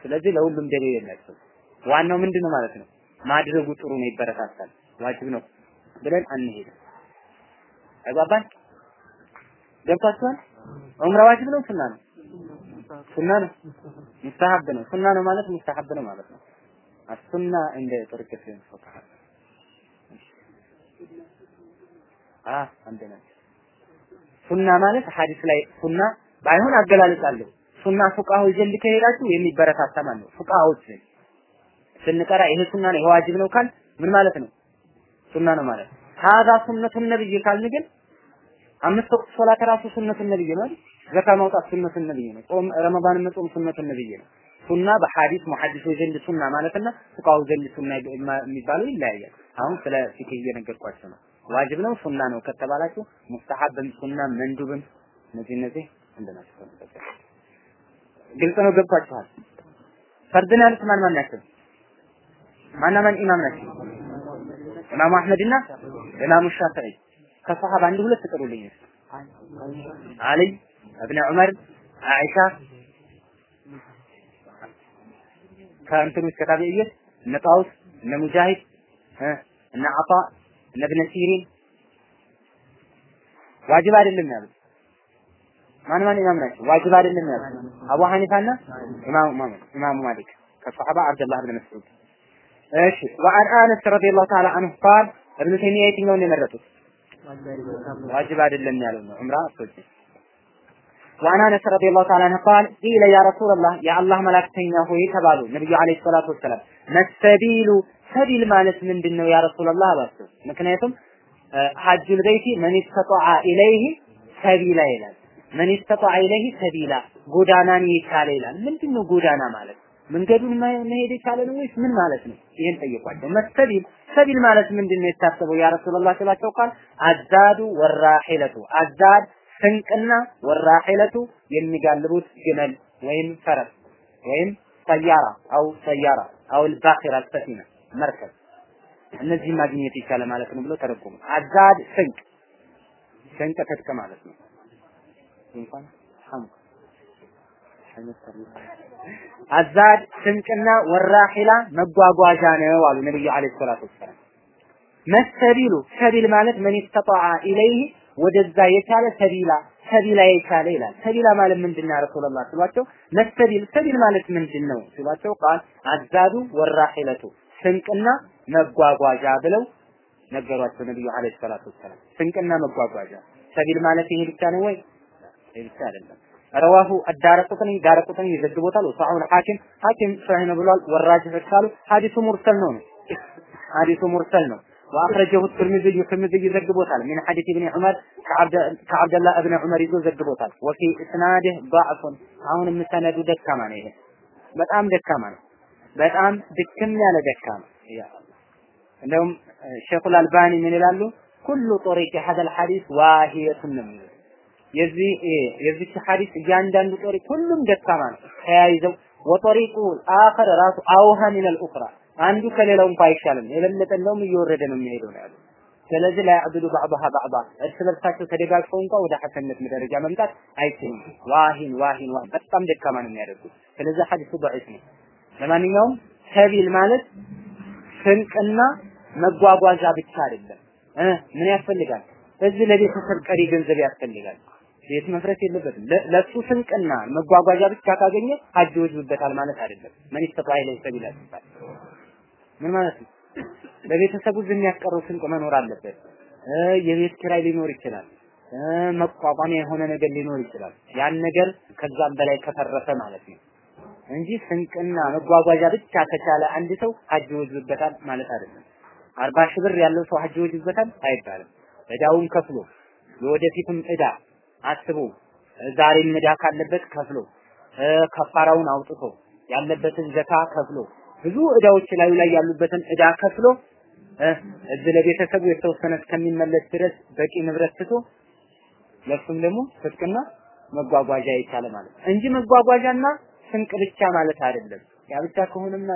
ስለዚህ ለሁሉም ደሊል የላቸው። ዋናው ምንድነው ማለት ነው ማድረጉ ጥሩ ነው ይበረታታል። ዋጅብ ነው ብለን አንሄድም። አይባባል ገብቷችኋል? ዑምራ ዋጅብ ነው ሱና ነው? ሱና ነው። ሙስተሐብ ነው። ሱና ነው ማለት ሙስተሐብ ነው ማለት ነው። አሱና እንደ ጥርቅት ፈቃህ አ አንድ ናቸው። ሱና ማለት ሐዲስ ላይ ሱና ባይሆን አገላለጽ አለው። ሱና ፉቃሆች ዘንድ ከሄዳችሁ የሚበረታታ ማለት ነው። ዘንድ ስንቀራ ይሄ ሱና ነው ይሄ ዋጅብ ነው ካል ምን ማለት ነው? ሱና ነው ማለት ሀዛ ሱነቱን ነብይ ካልን ግን አምስት ወቅት ሶላት ራሱ ሱነቱን ነብይ ነው። ዘካ ማውጣት ሱነቱን ነብይ ነው። ጾም ረመዳን መጾም ሱነቱን ነብይ ነው። ሱና በሐዲስ ሙሐዲሶች ዘንድ ሱና ማለትና ፉቃሁ ዘንድ ሱና የሚባለው ይለያያል። አሁን ስለ ፊክህ እየነገርኳቸው ነው። ዋጅብ ነው ሱና ነው ከተባላችሁ ሙስተሐብም ሱና መንዱብም እነዚህ እነዚህ እንደናቸው ግልጽ ነው። ገብቷችኋል? ፈርድን ያሉት ማን ማን ናቸው? ማና ማን ኢማም ናቸው? ኢማሙ አህመድና ኢማሙ ሻፊዒ ከሰሃባ አንድ ሁለት ጥሩልኝ። አሊ እብነ ዑመር አይሻ ከእንትኑ እስከ ታቢዕዮች እነ ጣውስ እነ ሙጃሂድ እነ አጣ እነ እብነ ሲሪን። ዋጅብ አይደለም ያሉት። ማን ማን ኢማም ናቸው? ዋጅብ አይደለም ያሉት። አቡ ሐኒፋና ኢማሙ ኢማሙ ማሊክ ከሰሐባ አብደላህ ብን መስዑድ። እሺ። ወአን አነስ ረዲየላሁ ተዓላ አንሁ ቃል እብን ተይሚያ የትኛውን የመረጡት? ዋጅብ አይደለም ያለው ነው። ዑምራ አስወጭ وعن انس رضي الله تعالى عنه قال قيل يا رسول الله ሆይ ተባሉ ነብዩ አለይሂ ሰላቱ ወሰለም መሰቢሉ ሰቢል ማለት ምንድነው ያ ረሱላህ አላቸው። ምክንያቱም ሐጁል በይቲ መን ይስተጣዐ ኢለይሂ ሰቢላ ይላል። መን ይስተጣዐ ኢለይሂ ሰቢላ ጎዳናን የቻለ ይላል። ምንድነው ጎዳና ማለት? መንገዱን መሄድ የቻለ ነው ወይስ ምን ማለት ነው ይሄን ጠየቋቸው መሰቢል ሰቢል ማለት ምንድነው የታሰበው ያ ረሱላህ ስላቸው ቃል አዛዱ ወራሒለቱ አዛድ ስንቅና ወራሒለቱ የሚጋልቡት ግመል ወይም ፈረስ ወይም ሰያራ አው ሰያራ አው الباخرة السفينة መርከብ እነዚህ ማግኘት ይቻላል ማለት ነው ብሎ ተረጎሙ። አዛድ ስንቅ ስንቅ ትጥቅ ማለት ነው። እንኳን ሐም አዛድ ስንቅና ወራሒላ መጓጓዣ ነው አሉ ነብዩ አለይሂ ሰላቱ ወሰላም። መሰቢሉ ሰቢል ማለት መን ኢስተጣዐ ኢለይሂ ወደዛ የቻለ ሰቢላ ሰቢላ የቻለ ይላል። ሰቢላ ማለት ምንድን ረሱላህ ሲሏቸው መሰቢል ሰቢል ማለት ምንድን ነው ሲሏቸው ቃል አዛዱ ወራሒለቱ ስንቅና መጓጓዣ ብለው ነገሯቸው ነብዩ አለይሂ ሰላቱ ወሰላም። ስንቅና መጓጓዣ ሰቢል ማለት ይሄ ብቻ ነው ወይ? ይሄ ብቻ አይደለም። ረዋሁ አዳረቁጥኒ ዳረቁጥኒ ይዘግቦታል። ወሰሐሁል ሐኪም ሐኪም ሰሂህ ነው ብሏል። ወራጅህ ካሉ ሐዲሱ ሙርሰል ነው ነው ሐዲሱ ሙርሰል ነው። وأخرجه الترمذي الترمذي ዘግቦታል من حديث ابن عمر كعبد الله ابن عمر ይዞ ዘግቦታል وفي إسناده ضعف አሁንም ሰነዱ ደካማ ነው ይሄ በጣም ደካማ ነው በጣም ድክም ያለ ደካማ እንደውም ሼኹል አልባኒ ምን ይላሉ ኩሉ ጦሪቅ ሀደል ሐዲስ ዋሂየቱን ነው የሚሉት የዚህ የዚች ሐዲስ እያንዳንዱ ጦሪቅ ሁሉም ደካማ ነው ተያይዘው ወጦሪቁ አኸር ራሱ አውሃ ሚነል ኡኽራ አንዱ ከሌላው እንኳ አይሻልም የበለጠ እንደውም እየወረደ ነው የሚሄደው ነው ያሉት። ስለዚህ ላያዕብዱ ባዕضሃ ባዕض እርስ በርሳቸው ተደጋግፈው እንኳ ወደ ሐሰነት ደረጃ መምጣት አይችሉም። ዋሂን ዋሂን ዋ በጣም ደካማ ነው የሚያደርጉት። ስለዚህ ሐዲሱ ضعيف ነው። ለማንኛውም ሰቢል ማለት ስንቅና መጓጓዣ ብቻ አይደለም። ምን ያስፈልጋል? እዚህ ለቤተሰብ ቀሪ ገንዘብ ያስፈልጋል። ቤት መፍረስ የለበትም። ለሱ ስንቅና መጓጓዣ ብቻ ካገኘ ሀጅ ይወጅብበታል ማለት አይደለም። ምን ይስተጣ ኢለይ ሰቢላ ሲባል ምን ማለት ነው? ለቤተሰቡ የሚያስቀረው ስንቅ መኖር አለበት። የቤት ኪራይ ሊኖር ይችላል። መቋቋሚያ የሆነ ነገር ሊኖር ይችላል። ያን ነገር ከዛም በላይ ከተረፈ ማለት ነው እንጂ ስንቅና መጓጓዣ ብቻ ከቻለ አንድ ሰው ሀጅ ይወጅብበታል ማለት አይደለም። አርባ ሺህ ብር ያለው ሰው ሀጅ ይወጅብበታል አይባልም። እዳውን ከፍሎ የወደፊትም እዳ አስቦ ዛሬም እዳ ካለበት ከፍሎ ከፋራውን አውጥቶ ያለበትን ዘካ ከፍሎ ብዙ እዳዎች ላዩ ላይ ያሉበትን እዳ ከፍሎ እዚህ ለቤተሰቡ የተወሰነ እስከሚመለስ ድረስ በቂ ንብረት ትቶ ለሱም ደግሞ ትጥቅና መጓጓዣ የቻለ ማለት እንጂ መጓጓዣና ስንቅ ብቻ ማለት አይደለም። ያ ብቻ ከሆነማ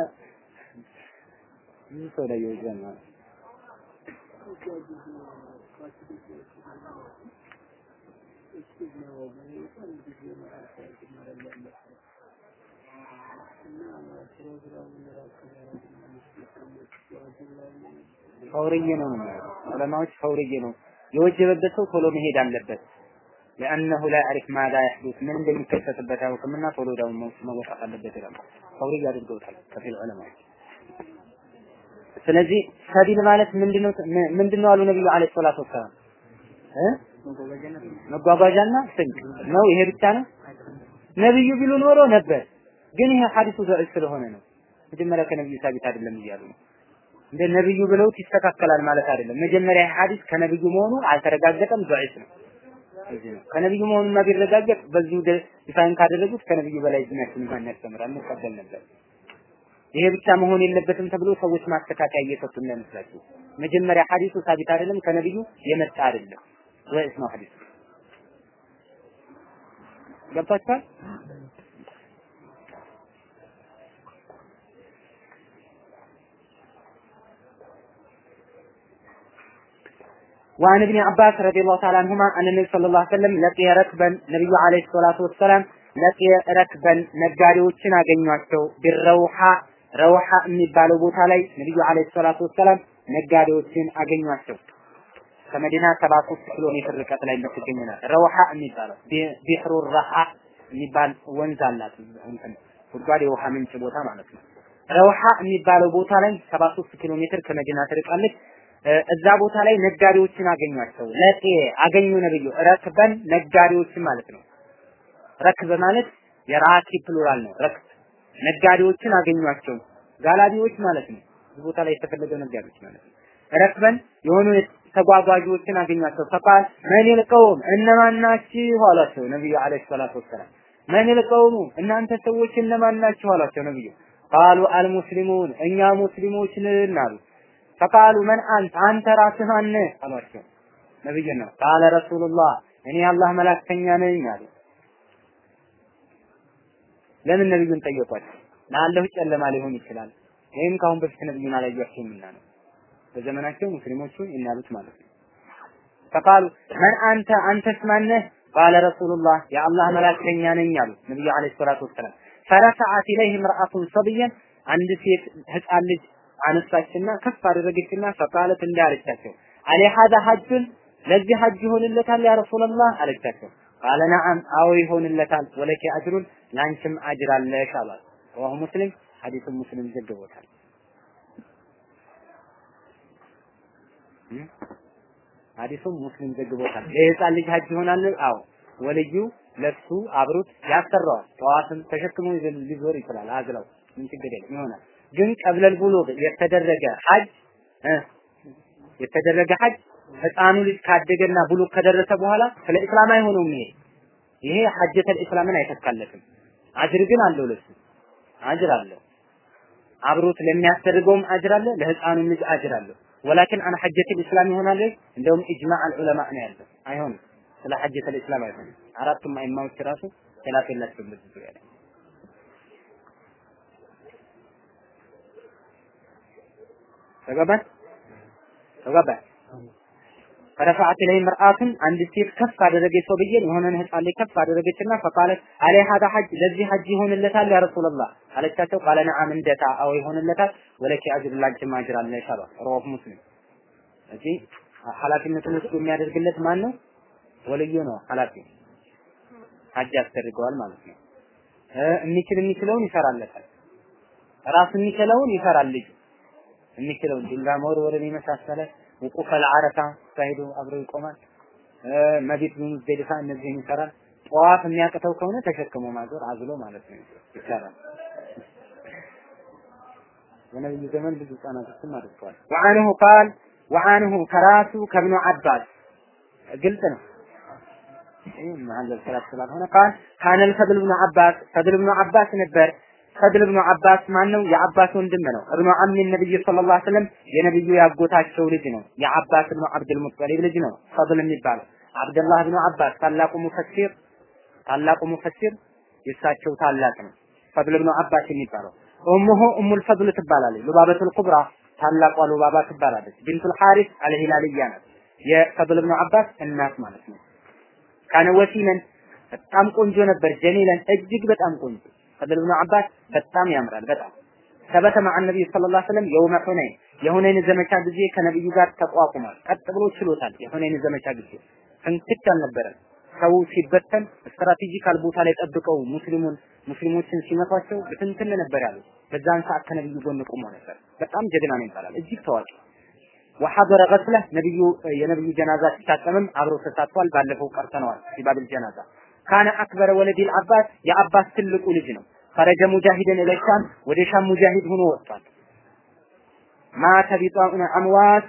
ምን ሰው ላይ እሱ ነው እንግዲህ መራቅ ነው ዑለማዎች ፈውርዬ ነው። የወጀበበት ሰው ቶሎ መሄድ አለበት። ለአነሁ ላ ያዕሪፍ ማላ ያሕዱስ ምን እንደሚከሰትበት አያውቅምና ቶሎ ዳውን መወጣት አለበት ይላል። ፈውርዬ አድርገውታል ከፊል ዑለማዎች። ስለዚህ ሰቢል ማለት ምንድነው? ምንድነው አሉ ነብዩ አለይሂ ሰላቱ ወሰላም? እ? መጓጓዣና ስንቅ ነው። ይሄ ብቻ ነው። ነብዩ ቢሉ ኖሮ ነበር፣ ግን ይሄ ሐዲሱ ዘዒፍ ስለሆነ ነው። መጀመሪያ ከነብዩ ሳቢት አይደለም እያሉ ነው። እንደ ነብዩ ብለውት ይስተካከላል ማለት አይደለም። መጀመሪያ ሐዲስ ከነብዩ መሆኑ አልተረጋገጠም፣ ዘዒፍ ነው። ከነብዩ መሆኑን ቢረጋገጥ በዚሁ ዲፋይን ካደረጉት ከነብዩ በላይ ዝናችን ማን ያስተምራል እንቀበል ነበር። ይሄ ብቻ መሆን የለበትም ተብሎ ሰዎች ማስተካከያ እየሰጡ እንዳይመስላችሁ። መጀመሪያ ሐዲሱ ሳቢት አይደለም፣ ከነብዩ የመጣ አይደለም። ወይስ ነው ሐዲሱ ገብታችኋል? وعن ابن عباس رضي الله تعالى عنهما أن النبي صلى الله عليه وسلم لقي ركبا نبي عليه الصلاة والسلام لقي ركبا ነጋዴዎችን አገኟቸው ቢረውሃ ረውሃ የሚባለው ቦታ ላይ ነብዩ አለይሂ ሰላቱ ወሰላም ነጋዴዎችን አገኟቸው። ከመዲና 73 ኪሎ ሜትር ርቀት ላይ የምትገኝ ናት። ረውሃ የሚባለው ቢህሩ ረሃ የሚባል ወንዝ አላት። እንትን ጉድጓድ የውሃ ምንጭ ቦታ ማለት ነው። ረውሃ የሚባለው ቦታ ላይ 73 ኪሎ ሜትር ከመዲና ትርቃለች። እዛ ቦታ ላይ ነጋዴዎችን አገኟቸው። ለጤ አገኙ ነብዩ ረክበን ነጋዴዎችን ማለት ነው። ረክበ ማለት የራኪ ፕሉራል ነው። ረክብ ነጋዴዎችን አገኟቸው። ጋላቢዎች ማለት ነው። ቦታ ላይ የተፈለገው ነጋዴዎች ማለት ነው። ረክበን የሆኑ ተጓጓዦችን አገኟቸው። ፈቃል መን ልቀውም እነማን ናችሁ አሏቸው ነብዩ አለይሂ ሰላቱ ወሰላም። መን ልቀውሙ እናንተ ሰዎች እነማን ናችሁ አሏቸው ነብዩ። ቃሉ አልሙስሊሙን እኛ ሙስሊሞች ነን አሉ። ፈቃሉ መን አንተ አንተ ራስህ ማን አሏቸው ነብዩ ነው። ቃለ ረሱሉላህ እኔ አላህ መላክተኛ ነኝ አሉ። ለምን ነብዩን ጠየቋቸው? ለአለሁ ጨለማ ሊሆን ይችላል ወይም ካሁን በፊት ነብዩን አላያቸውምና ነው። በዘመናቸው ሙስሊሞቹ እናሉት ማለት ነው። ፈቃሉ መን አንተ አንተስ ማነህ? ቃለ ረሱሉላህ የአላህ መላክተኛ ነኝ አሉ ነብዩ አለይሂ ሰላቱ ወሰላም። ፈረፈዓት ኢለይህ ምርአቱን ሰብየን አንድ ሴት ህፃን ልጅ አነሳችና ከፍ አደረገችና ፈቃለት እንዳለቻቸው አለ ሀዳ ሐጁን ለዚህ ሐጅ ይሆንለታል ያ ረሱላህ አለቻቸው። ቃለ ነዓም አዎ ይሆንለታል፣ ወለኪ አጅሩን ላንቺም አጅር አለሽ አሏት። ረዋሁ ሙስሊም ሐዲሱን ሙስሊም ዘግቦታል። ሐዲሱን ሙስሊም ዘግቦታል። የህፃን ልጅ ሐጅ ይሆናል? አዎ ወልዩ ለሱ አብሮት ያሰራዋል። ጠዋትም ተሸክሞ ሊዞር ይችላል። አዝለው ምን ችግር የለም ይሆናል። ግን ቀብለል ቡሉግ የተደረገ ሐጅ የተደረገ ሐጅ ህፃኑ ልጅ ካደገና ቡሉግ ከደረሰ በኋላ ስለ እስላም አይሆነውም። ይሄ ይሄ ሐጀተል እስላምን አይተካለትም። አጅር ግን አለው ለሱ አጅር አለው። አብሮት ለሚያስደርገውም አጅር አለ፣ ለህፃኑም ልጅ አጅር አለው። ወላኪን አን ሐጀተል እስላም ይሆናል እንደውም ኢጅማዕ አልዑለማ ነው ያለው። አይሆንም። ስለ ሐጀተል እስላም አይሆንም። አራቱም አይማዎች ራሱ ኺላፍ የላቸውም በዚህ ዙሪያ ላይ ተገባን ተገባን ፈረፈዓት ላይ ምርአቱን አንድ ሴት ከፍ አደረገች ሰውዬን የሆነን ህፃን ላይ ከፍ አደረገችና ፈቃለት አለ ሀዳ ሐጅ ለዚህ ሐጅ ይሆንለታል ያ ረሱላህ አለቻቸው። ቃለ ነዓም እንደታ አዎ ይሆንለታል። ወለኪ አጅር ላንቺም አጅር አለ ይሻላል። ረዋሁ ሙስሊም። እዚህ ኃላፊነቱን ወስዶ የሚያደርግለት ማን ነው ወልዩ ነው ኃላፊ ሐጅ ያስደርገዋል ማለት ነው። የሚችል የሚችለውን ይሰራለታል። ራሱ የሚችለውን ይሰራል ልጁ። የሚችለውን ድንጋይ መወርወርን የመሳሰለ ውቁፍ አልዓረፋ ሳይዶ አብሮ ይቆማል። መቢት ሙዝደሊፋ እነዚህን ይሰራል። ጠዋፍ የሚያቅተው ከሆነ ተሸክሞ ማዞር አዝሎ ማለት ነው። ይሰራል። በነብዩ ዘመን ብዙ ህጻናቶችም አድርገዋል። ወአንሁ ቃል ወአንሁ ከራሱ ከብኑ አባስ ግልጽ ነው። ይህ መሀል ሰላት ስላልሆነ ቃል كان الفضل بن عباس ፈድል ብኑ አባስ ነበር ፈድል ብኑ አባስ ማን ነው? የአባስ ወንድም ነው። ابن عم النبي صلى الله عليه وسلم የነብዩ የአጎታቸው ልጅ ነው። የአባስ ብኑ አብዱል ሙጠሊብ ልጅ ነው። ፈድል የሚባለው አብደላህ ብኑ አባስ ታላቁ مفسر ታላቁ مفسر የእሳቸው ታላቅ ነው። ፈድል ብኑ አባስ የሚባለው أمه أم الفضل ትባላለች። لبابة الكبرى ታላቋ ሉባባ ትባላለች። بنت الحارث الهلالية ናት። የፈድል ብኑ አባስ እናት ማለት ነው። ካነ ወሲነን በጣም ቆንጆ ነበር። ጀሚለን እጅግ በጣም ቆንጆ ፈድል ብኑ አባስ በጣም ያምራል። በጣም ሰበተ መዓ ነብይ ሰለላሁ ዐለይሂ ወሰለም የውመ ሁነይን የሁነይን ዘመቻ ጊዜ ከነብዩ ጋር ተቋቁሟል። ቀጥ ብሎ ችሎታል። የሁነይን ዘመቻ ጊዜ ፍንክች አልነበረም። ሰው ሲበተን ስትራቴጂካል ቦታ ላይ ጠብቀው ሙስሊሙን ሙስሊሞችን ሲመቷቸው ብትንትን ነበር ያሉ። በዛን ሰዓት ከነብዩ ጎን ቆሞ ነበር። በጣም ጀግና ነው ይባላል። እጅግ ታዋቂ وحضر غسل النبي የነብዩ ጀናዛ ሲታጠብም አብሮ ተሳትፏል። ባለፈው ቀርተነዋል። ሲባብል ጀናዛ كان أكبر ولد العباس የአባስ ትልቁ ልጅ ነው። فخرج مجاهدا إلى الشام ወደ ሻም ሙጃሂድ ሆኖ ወጥቷል። مات بطاعون عمواس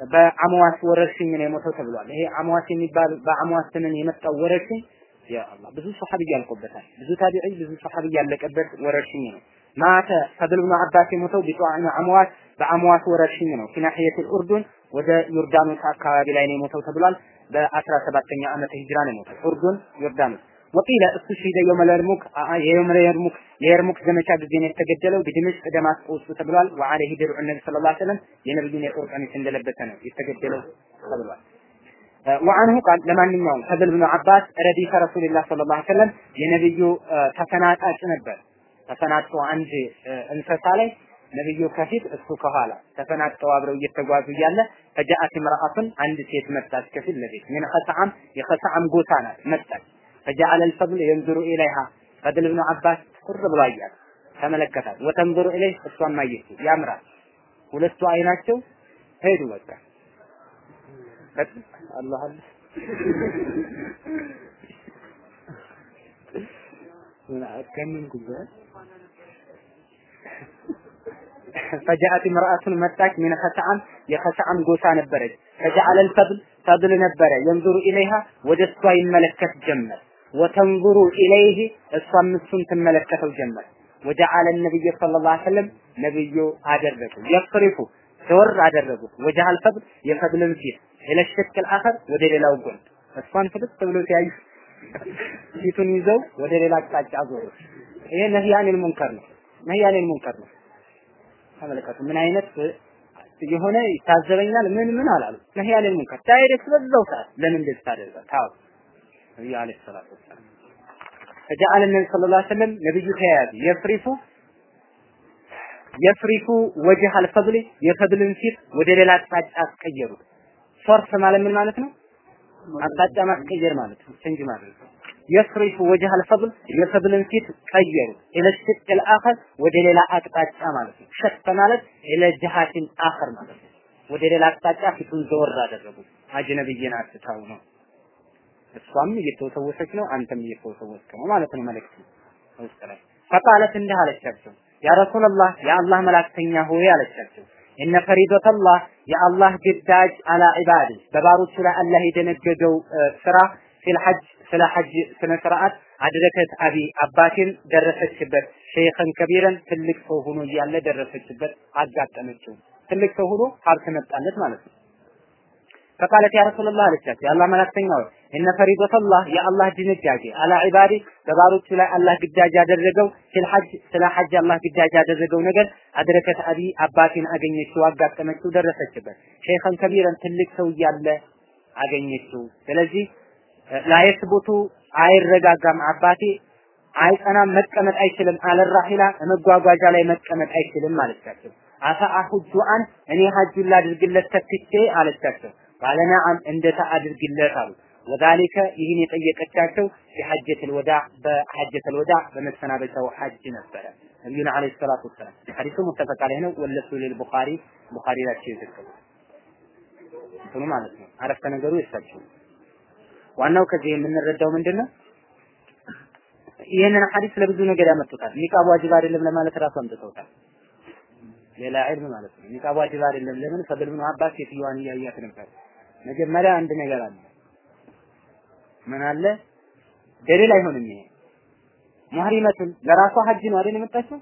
በአምዋስ ወረርሽኝ ነው የሞተው ተብሏል። ይሄ አምዋስ የሚባል በአምዋስ ስምን የመጣው ወረርሽኝ يا الله ብዙ ሰሐቢ አልቆበታል። ብዙ ታቢዒ ብዙ ሰሐቢ ያለቀበት ወረርሽኝ ነው። مات الفضل بن عباس የሞተው بطاعون عمواس በአምዋስ ወረርሽኝ ነው። في ناحية الأردن ወደ ዮርዳኖስ አካባቢ ላይ ነው የሞተው ተብሏል። በአስራ ሰባተኛ ዓመተ ሂጅራ ነው የሞተው الأردن ዮርዳኖስ وقيل እሱ شهد يوم اليرموك የርሙክ ዘመቻ ጊዜ ነው የተገደለው በድምሽቅ ደማስቆ ውስጥ ተብሏል። وعليه درع النبي صلى الله عليه وسلم የነብዩን የጦር ቀሚስ እንደለበሰ ነው የተገደለው ተብሏል። وعنه قال ለማንኛውም ፈድል ብኑ አባስ رديف رسول الله صلى الله عليه وسلم የነብዩ ተፈናጣጭ ነበር። ተፈናጥቶ አንድ እንስሳ ላይ ነብዩ ከፊት እሱ ከኋላ ተፈናጥተው አብረው እየተጓዙ እያለ ፈጃአት ምርአቱን አንድ ሴት መጣች ከፊት ለፊት ምን ኸሰዓም የኸሰዓም ጎሳ ናት መጣች። ፈጃአለ ልፈድል የንዝሩ ኢለይሃ ፈድል ብኑ አባስ ቁር ብሎ አያት ተመለከታት። ወተንዝሩ ኢለይህ እሷም አየችው ያምራል። ሁለቱ አይናቸው ሄዱ በቃ ቀጥል አላህ አለ ከምን ጉዳይ ፈጃአት ምርአቱን መጣች ሚን ኸሰዓም የኸሰዓም ጎሳ ነበረች። ፈጃአለ ልፈብል ፈብል ነበረ። የንዙሩ ኢለይሃ ወደ እሷ ይመለከት ጀመር። ወተንዙሩ ኢለይህ እሷም እሱን ትመለከተው ጀመር። ወጀዓለ ነቢይ ሰለላሁ ዐለይሂ ወሰለም ነብዩ አደረጉ የፍሪፉ ዘወር አደረጉ وجه الفضل የፈድልን ፊት ኢለ ሽክ አልአኸር ወደ ሌላው ጎን እሷን ፍልጥ ብሎ ሲያዩ ፊቱን ይዘው ወደ ሌላ አቅጣጫ ዞሩ። ይሄ ነህያኒል ሙንከር ነው። ነህያኒል ሙንከር ነው። ተመለከቱ ምን አይነት የሆነ ይታዘበኛል ምን ምን አላሉ። ነህያኒል ሙንከር ዳይሬክት በዛው ሰዓት ለምን እንደዚህ ታደርጋ ታው ነብዩ አለይሂ ሰላቱ ወሰላም فجعل النبي صلى الله عليه وسلم ነብዩ ተያያዙ የፍሪፉ የፍሪፉ ወጅህ አልፈድል የፈድልን ፊት ወደ ሌላ አቅጣጫ አስቀየሩት። صرف ማለት ምን ማለት ነው? አቅጣጫ ማስቀየር ማለት ነው። change ማለት ነው። يصرف وجه الفضل የፈድልን ፊት ቀየሩ። إلى الشق الآخر ወደ ሌላ አቅጣጫ ማለት ነው። شق ማለት إلى جهة آخر ማለት ነው። ወደ ሌላ አቅጣጫ ፊቱን ዘወር አደረጉ። أجنبي ን አትታው ነው። እሷም እየተወሰወሰች ነው፣ አንተም እየተወሰወስክ ነው ማለት ነው መልእክቱ ውስጥ ላይ فقالت እንዲህ አለቻቸው يا رسول الله የአላህ መላእክተኛ ሆይ አለቻቸው إن فريضة الله የአላህ ግዳጅ على عباده በባሮቹ ላይ አላህ የደነገገው ስራ في الحج ስለ ሐጅ ስነ ስርዓት أدركت أبي አባቴን ደረሰችበት። شيخا كبيرا ትልቅ ሰው ሆኖ እያለ ደረሰችበት አጋጠመችው። ትልቅ ሰው ሆኖ ሀብት መጣለት ማለት ነው فقالت يا رسول الله አለቻቸው የአላህ መላእክተኛ ሆይ إن فريضة الله የአላህ ድንጋጌ على عباده በባሮቹ ላይ አላህ ግዳጅ ያደረገው في الحج ስለ ሐጅ አላህ ግዳጅ ያደረገው ነገር أدركت أبي አባቴን አገኘችው፣ አጋጠመችው፣ ደረሰችበት። شيخا كبيرا ትልቅ ሰው እያለ አገኘችው። ስለዚህ لا يثبت አይረጋጋም አባቴ አይጸናም፣ መቀመጥ አይችልም። على الراحلة መጓጓዣ ላይ መቀመጥ አይችልም አለቻቸው። أفأحج عنه እኔ ሐጁን ላድርግለት ተክቼ አለቻቸው። ቃለ እንደታ አድርግለት አሉ። ወዛሊከ ይህን የጠየቀቻቸው የሐጀተል ወዳ በሐጀተል ወዳ በመሰናበቻው ሐጅ ነበረ። ነብዩና አለይሂ ሰላቱ ወሰላም ሐዲሱ ሙተፈቅ ዐለይሂ ነው። ወለሱ ሊልቡኻሪ ቡኻሪ ላይ የዘገቡ እንትኑ ማለት ነው። አረፍተ ነገሩ የሳቸው ዋናው ከዚህ የምንረዳው ምንድነው? ይህንን ሐዲስ ለብዙ ነገር ያመጡታል። ኒቃብ ዋጅብ አይደለም ለማለት ራሱ አምጥተውታል። ሌላ ዒልም ማለት ነው። ኒቃብ ዋጅብ አይደለም ለምን ፈድል ብኑ አባስ ሴትዮዋን እያያት ነበር። መጀመሪያ አንድ ነገር አለ። ምን አለ? ደሊል አይሆንም ይሄ ሙህሪመቱን ለራሷ ሐጅ ነው አይደል የመጣችው?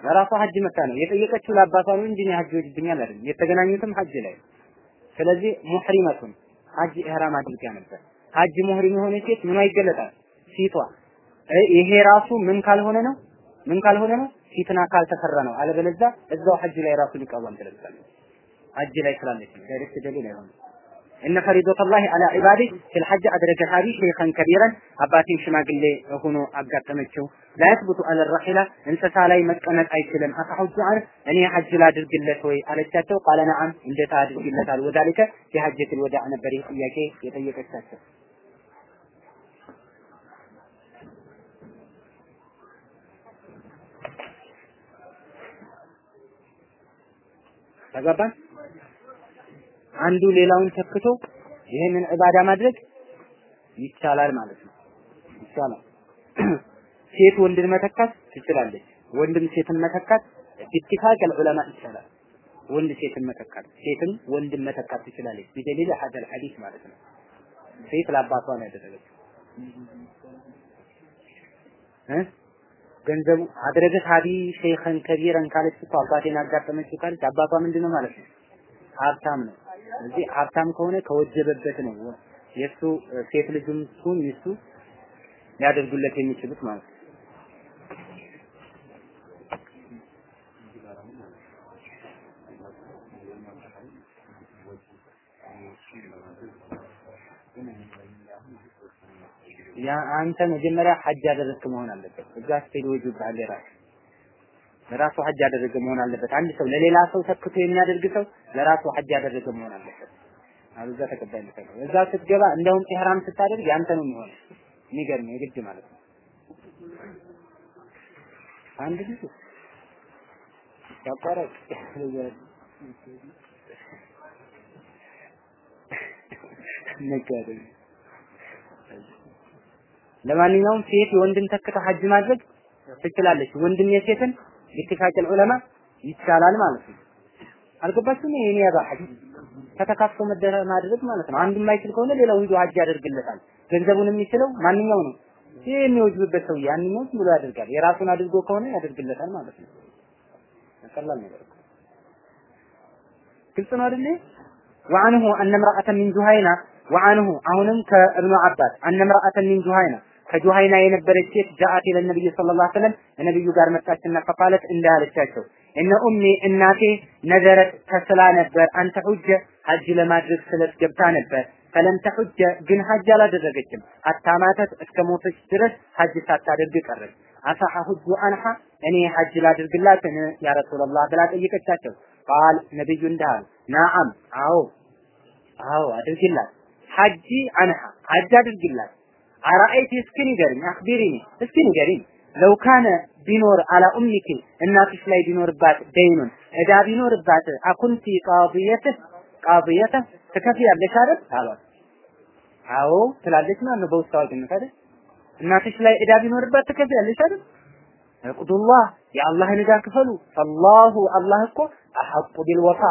ለራሷ ሐጅ መታ ነው የጠየቀችው ለአባቷ ነው እንጂ ሐጅ ወጅብኛል አይደል? የተገናኙትም ሐጅ ላይ ስለዚህ ሙህሪመቱን ሐጅ ኢህራም አድርጋ ነበር። ሐጅ ሙህሪም የሆነ ሴት ምኗ ይገለጣል? ፊቷ። ይሄ ራሱ ምን ካልሆነ ነው? ምን ካልሆነ ነው? فتنة ካልተሰራ ነው። አለበለዚያ እዛው ሐጅ ላይ ራሱ ኒቃብም ትለብሳለች። ሐጅ ላይ ስላለች ነው። direct دليل አይሆንም። إن فريضة الله على عباده في الحج أدركت أبي شيخا كبيرا አባቴን ሽማግሌ ሆኖ አጋጠመችው። لا يثبت على الراحلة እንስሳ ላይ መቀመጥ አይችልም። أفأحج عنه እኔ ሐጅ ላድርግለት ወይ አለቻቸው። قال نعم እንዴት አድርግለታል? وذلك የ حجة الوداع ነበር ይህ ጥያቄ የጠየቀቻቸው። ተግባባን? አንዱ ሌላውን ተክቶ ይህንን ዒባዳ ማድረግ ይቻላል ማለት ነው። ይቻላል። ሴት ወንድን መተካት ትችላለች። ወንድም ሴትን መተካት ኢትፋቅ ዑለማ ይቻላል። ወንድ ሴትን መተካት፣ ሴትም ወንድን መተካት ትችላለች። ቢደሊል ሀደል ሐዲስ ማለት ነው። ሴት ለአባቷ ነው ያደረገችው ገንዘቡ አድረገት ሀቢ ሼኸን ከቢረን ካለች እኮ አባቴን አጋጠመችው ካለች አባቷ ምንድነው ማለት ነው? ሀብታም ነው። እዚህ ሀብታም ከሆነ ከወጀበበት ነው የእሱ ሴት ልጁም እሱን ይሱ ሊያደርጉለት የሚችሉት ማለት ነው። ያ አንተ መጀመሪያ ሀጅ ያደረግክ መሆን አለበት። እዛ ስትሄድ ወጁ ባለ ራስ ለራሱ ሐጅ ያደረገ መሆን አለበት። አንድ ሰው ለሌላ ሰው ተክቶ የሚያደርግ ሰው ለራሱ ሐጅ ያደረገ መሆን አለበት። አብዛ ተቀባይነት አለው። እዛ ስትገባ እንደውም ኢህራም ስታደርግ ያንተ ነው የሚሆነው። የሚገርም የግድ ማለት ነው። አንድ ጊዜ ያቋረጥ ለማንኛውም ሴት የወንድን ተክታ ሐጅ ማድረግ ትችላለች። ወንድም የሴትን ኢትፋቅል ዑለማ ይቻላል ማለት ነው። አልገባችሁም? ይሄ ነው ሐጅ ተተካክቶ ማድረግ ማለት ነው። አንዱ የማይችል ከሆነ ሌላው ሂዶ ሐጅ ያደርግለታል። ገንዘቡን የሚችለው ማንኛው ነው? ይሄ የሚወጅብበት ሰው ያንኛው ብሎ ያደርጋል። የራሱን አድርጎ ከሆነ ያደርግለታል ማለት ነው። ቀላል ነገር ግልጽ ነው አይደል? ወአንሁ አነ ምርአተ ሚን ጁሃይና ወአንሁ አሁንም ከእብኑ አባስ አነ ምርአተ ሚን ከጁሃይና የነበረች ሴት ጃአት ኢለ ነብይ ሰለላሁ ዐለይሂ ወሰለም ነብዩ ጋር መጣችና ፈቃለት እንዳለቻቸው እነ ኡሚ እናቴ ነዘረት ተስላ ነበር አንተ ሁጀ ሐጅ ለማድረግ ስለት ገብታ ነበር ፈለም ተሁጀ ግን ሐጅ አላደረገችም አታማተት እስከ ሞተች ድረስ ሐጅ ሳታደርግ ቀረች። አሳሐ ሁጁ አንሐ እኔ ሐጅ ላድርግላት ያ ረሱላህ ብላ ጠየቀቻቸው። ቃል ነብዩ እንዳሉ ናአም አዎ አዎ አድርግላት ሐጂ አንሐ ሐጅ አድርግላት አራአይቲ እስኪ ንገሪኝ አክቢሪኒ እስኪ ለው ካነ ቢኖር አላ ኡሚኪ እናትሽ ላይ ቢኖርባት ደይኑን እዳ ቢኖርባት አኩንቲ ቃضየተ ቃضየተ ትከፍያለሽ አይደል አሏት አዎ ትላለች ማለት ነው በውስጥ አይደል እናትሽ ላይ እዳ ቢኖርባት ትከፍያለሽ አይደል እቅዱላህ የአላህን እዳ ክፈሉ ፈላሁ አላህ እኮ አሐቁ ቢልወፋ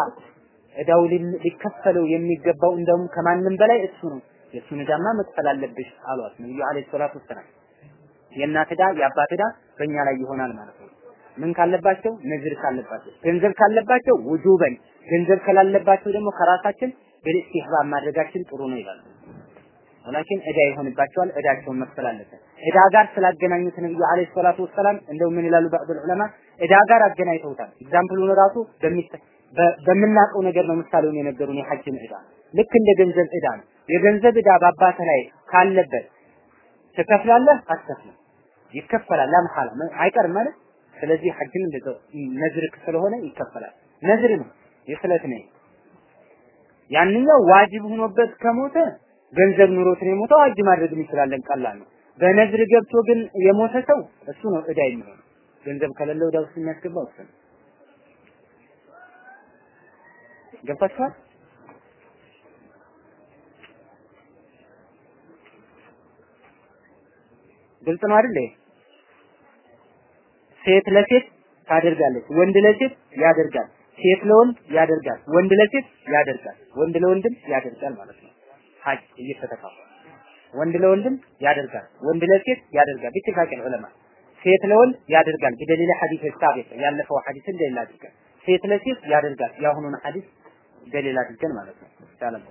እዳው ሊከፈለው የሚገባው እንደውም ከማንም በላይ እሱ ነው የእሱን ዕዳማ መክፈል አለብሽ አሏት ነብዩ አለይሂ ሰላቱ ወሰላም። የእናት ዕዳ የአባት ዕዳ በእኛ ላይ ይሆናል ማለት ነው። ምን ካለባቸው? ነዝር ካለባቸው፣ ገንዘብ ካለባቸው ውጁበን፣ ገንዘብ ከላለባቸው ደግሞ ከራሳችን በኢስቲህባብ ማድረጋችን ጥሩ ነው ይላሉ። ወላኪን ዕዳ ይሆንባቸዋል፣ ዕዳቸውን መክፈል አለበት። ዕዳ ጋር ስላገናኙት ነብዩ አለይሂ ሰላቱ ወሰላም እንደው ምን ይላሉ ባዕዱል ዑለማ ዕዳ ጋር አገናኝተውታል። ኤግዛምፕሉን ራሱ በምናውቀው ነገር ነው ምሳሌውን የነገሩን የሐጅን ዕዳ ልክ እንደ ገንዘብ ዕዳ ነው። የገንዘብ ዕዳ በአባት ላይ ካለበት ትከፍላለህ አትከፍልም? ይከፈላል። ላምሐላ አይቀርም ማለት ስለዚህ ሐጅን እንደዛው ነዝር ስለሆነ ይከፈላል። ነዝር ነው የስለት ነው። ያንኛው ዋጅብ ሆኖበት ከሞተ ገንዘብ ኑሮት ነው የሞተው ሐጅ ማድረግ እንችላለን፣ ቀላል ነው። በነዝር ገብቶ ግን የሞተ ሰው እሱ ነው ዕዳ የሚሆነው። ገንዘብ ከሌለው ዕዳ ውስጥ የሚያስገባው እሱ ነው። ገብታችኋል? ግልጽ ነው አይደል? ሴት ለሴት ታደርጋለች፣ ወንድ ለሴት ያደርጋል፣ ሴት ለወንድ ያደርጋል፣ ወንድ ለሴት ያደርጋል፣ ወንድ ለወንድም ያደርጋል ማለት ነው። ሐጅ እየተተካው ወንድ ለወንድም ያደርጋል፣ ወንድ ለሴት ያደርጋል። ቢትፋቂል ዑለማ ሴት ለወንድ ያደርጋል። በደሊል ሐዲስ ሳቢቅ ያለፈው ሐዲስ እንደሌላ አድርገን ሴት ለሴት ያደርጋል። የአሁኑን ሐዲስ ደሊል አድርገን ማለት ነው። ሰላም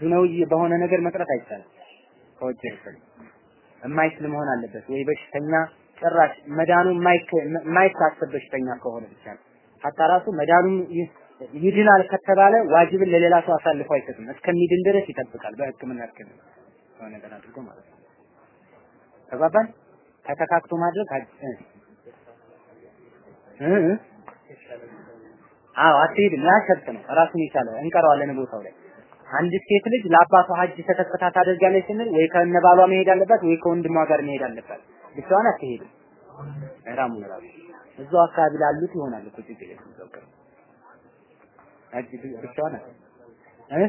ዱነውይ በሆነ ነገር መቅረት አይቻልም። ከውጭ አይቻልም። የማይችል መሆን አለበት ወይ በሽተኛ ጭራሽ መዳኑ የማይታሰብ በሽተኛ ከሆነ ብቻ ሀታ ራሱ መዳኑ ይድናል ከተባለ ዋጅብን ለሌላ ሰው አሳልፎ አይሰጥም። እስከሚድን ድረስ ይጠብቃል። በሕክምና ሕክምና የሆነ ነገር አድርጎ ማለት ነው። ተግባባን? ተተካክቶ ማድረግ አዎ አትሄድም። ያ ነው። ራሱን የቻለ እንቀረዋለን ቦታው ላይ አንድ ሴት ልጅ ለአባቷ ሀጅ ተተክታ ታደርጋለች ስንል ወይ ከነባሏ መሄድ አለባት ወይ ከወንድሟ ጋር መሄድ አለባት። ብቻዋን አትሄድም። ኢህራሙን ራሱ እዛው አካባቢ ላሉት ይሆናል እኮ ችግር የለም። ሀጅ ብቻዋን እ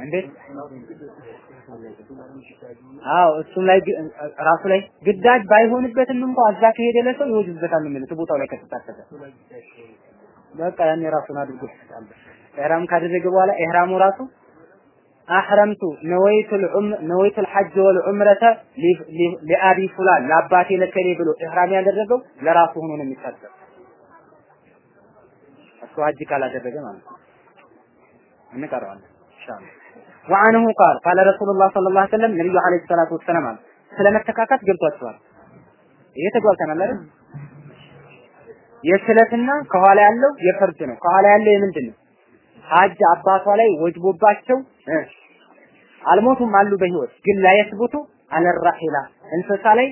እንዴት? አዎ እሱም ላይ ራሱ ላይ ግዳጅ ባይሆንበትም እንኳን እዛ ከሄደ ለሰው ይወጅበታል ነው የሚሉት ቦታው ላይ ከተሳተፈ በቃ ያን ራሱን አድርጎ ኢህራም ካደረገ በኋላ ኢህራሙ ራሱ አህረምቱ ነወይቱል ዑም ነወይቱል ሐጅ ወል ዑምረተ ሊአቢ ፉላን ለአባቴ ለከሌ ብሎ ኢህራም ያደረገው ለራሱ ሆኖ ነው የሚታሰብ። እሱ ሐጅ ካላደረገ ማለት ነው። እንቀረዋለን ኢንሻአላህ ወአንሁ ቃል ቃለ ረሱሉላህ ሰለላሁ ዐለይሂ ወሰለም ነብዩ ዐለይሂ ሰላቱ ወሰላም አሉ ስለ መተካካት ገብቷቸዋል። ይሄ ተግባብተናል አይደል? የስለትና ከኋላ ያለው የፈርድ ነው። ከኋላ ያለው የምንድን ነው? ሀጅ አባቷ ላይ ወጅቦባቸው አልሞቱም አሉ በህይወት ግን ላየስቡቱ አለራሂላ እንስሳ ላይ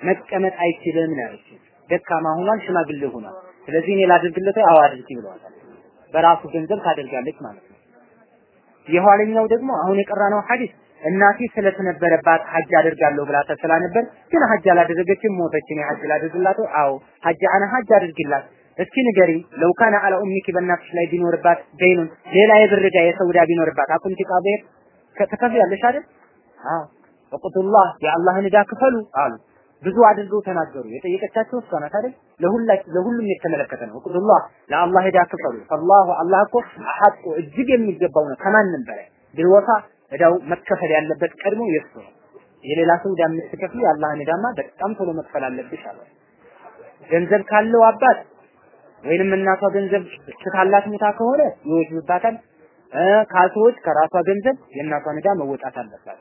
መቀመጥ አይችልም ነው ያለችው። ደካማ ሆኗል፣ ሽማግሌ ሆኗል። ስለዚህ እኔ ላድርግለት አዎ አድርጊ ብለዋል። በራሱ ገንዘብ ታደርጋለች ማለት ነው። የኋለኛው ደግሞ አሁን የቀራነው ሐዲስ እናቴ ስለተነበረባት ሐጅ አደርጋለሁ ብላ ተስላ ነበር፣ ግን ሐጅ አላደረገችም፣ ሞተች። እኔ ሐጅ ላደርግላት? አዎ ሐጅ አነ ሐጅ አድርግላት። እስኪ ንገሪ ለው ካነ ኡሚኪ በእናትሽ ላይ ቢኖርባት ደይኑን ሌላ የብር ዕዳ ቢኖርባት አኩንቲ ቃቤር ትከፍያለሽ አይደል? አዎ ወቁቱላህ የአላህን ዕዳ ክፈሉ አሉ። ብዙ አድርገው ተናገሩ። የጠየቀቻቸው እሷ ናት አይደል? ለሁሉም የተመለከተ ነው። ወቁቱላህ ለአላህ ዕዳ ክፈሉ። አላሁ አላህ እኮ አሐቁ እጅግ የሚገባው ነው ከማንም በላይ ቢልወፋ ዕዳው መከፈል ያለበት ቀድሞ የሱ ነው። የሌላ ሰው ዕዳ የምትከፍል የአላህን ዕዳማ በጣም ቶሎ መክፈል አለብሽ አለ። ገንዘብ ካለው አባት ወይንም እናቷ ገንዘብ ትታላት ሙታ ከሆነ ይወጅብባታል። ካልተወች ከራሷ ገንዘብ የእናቷን ዕዳ መወጣት አለባት።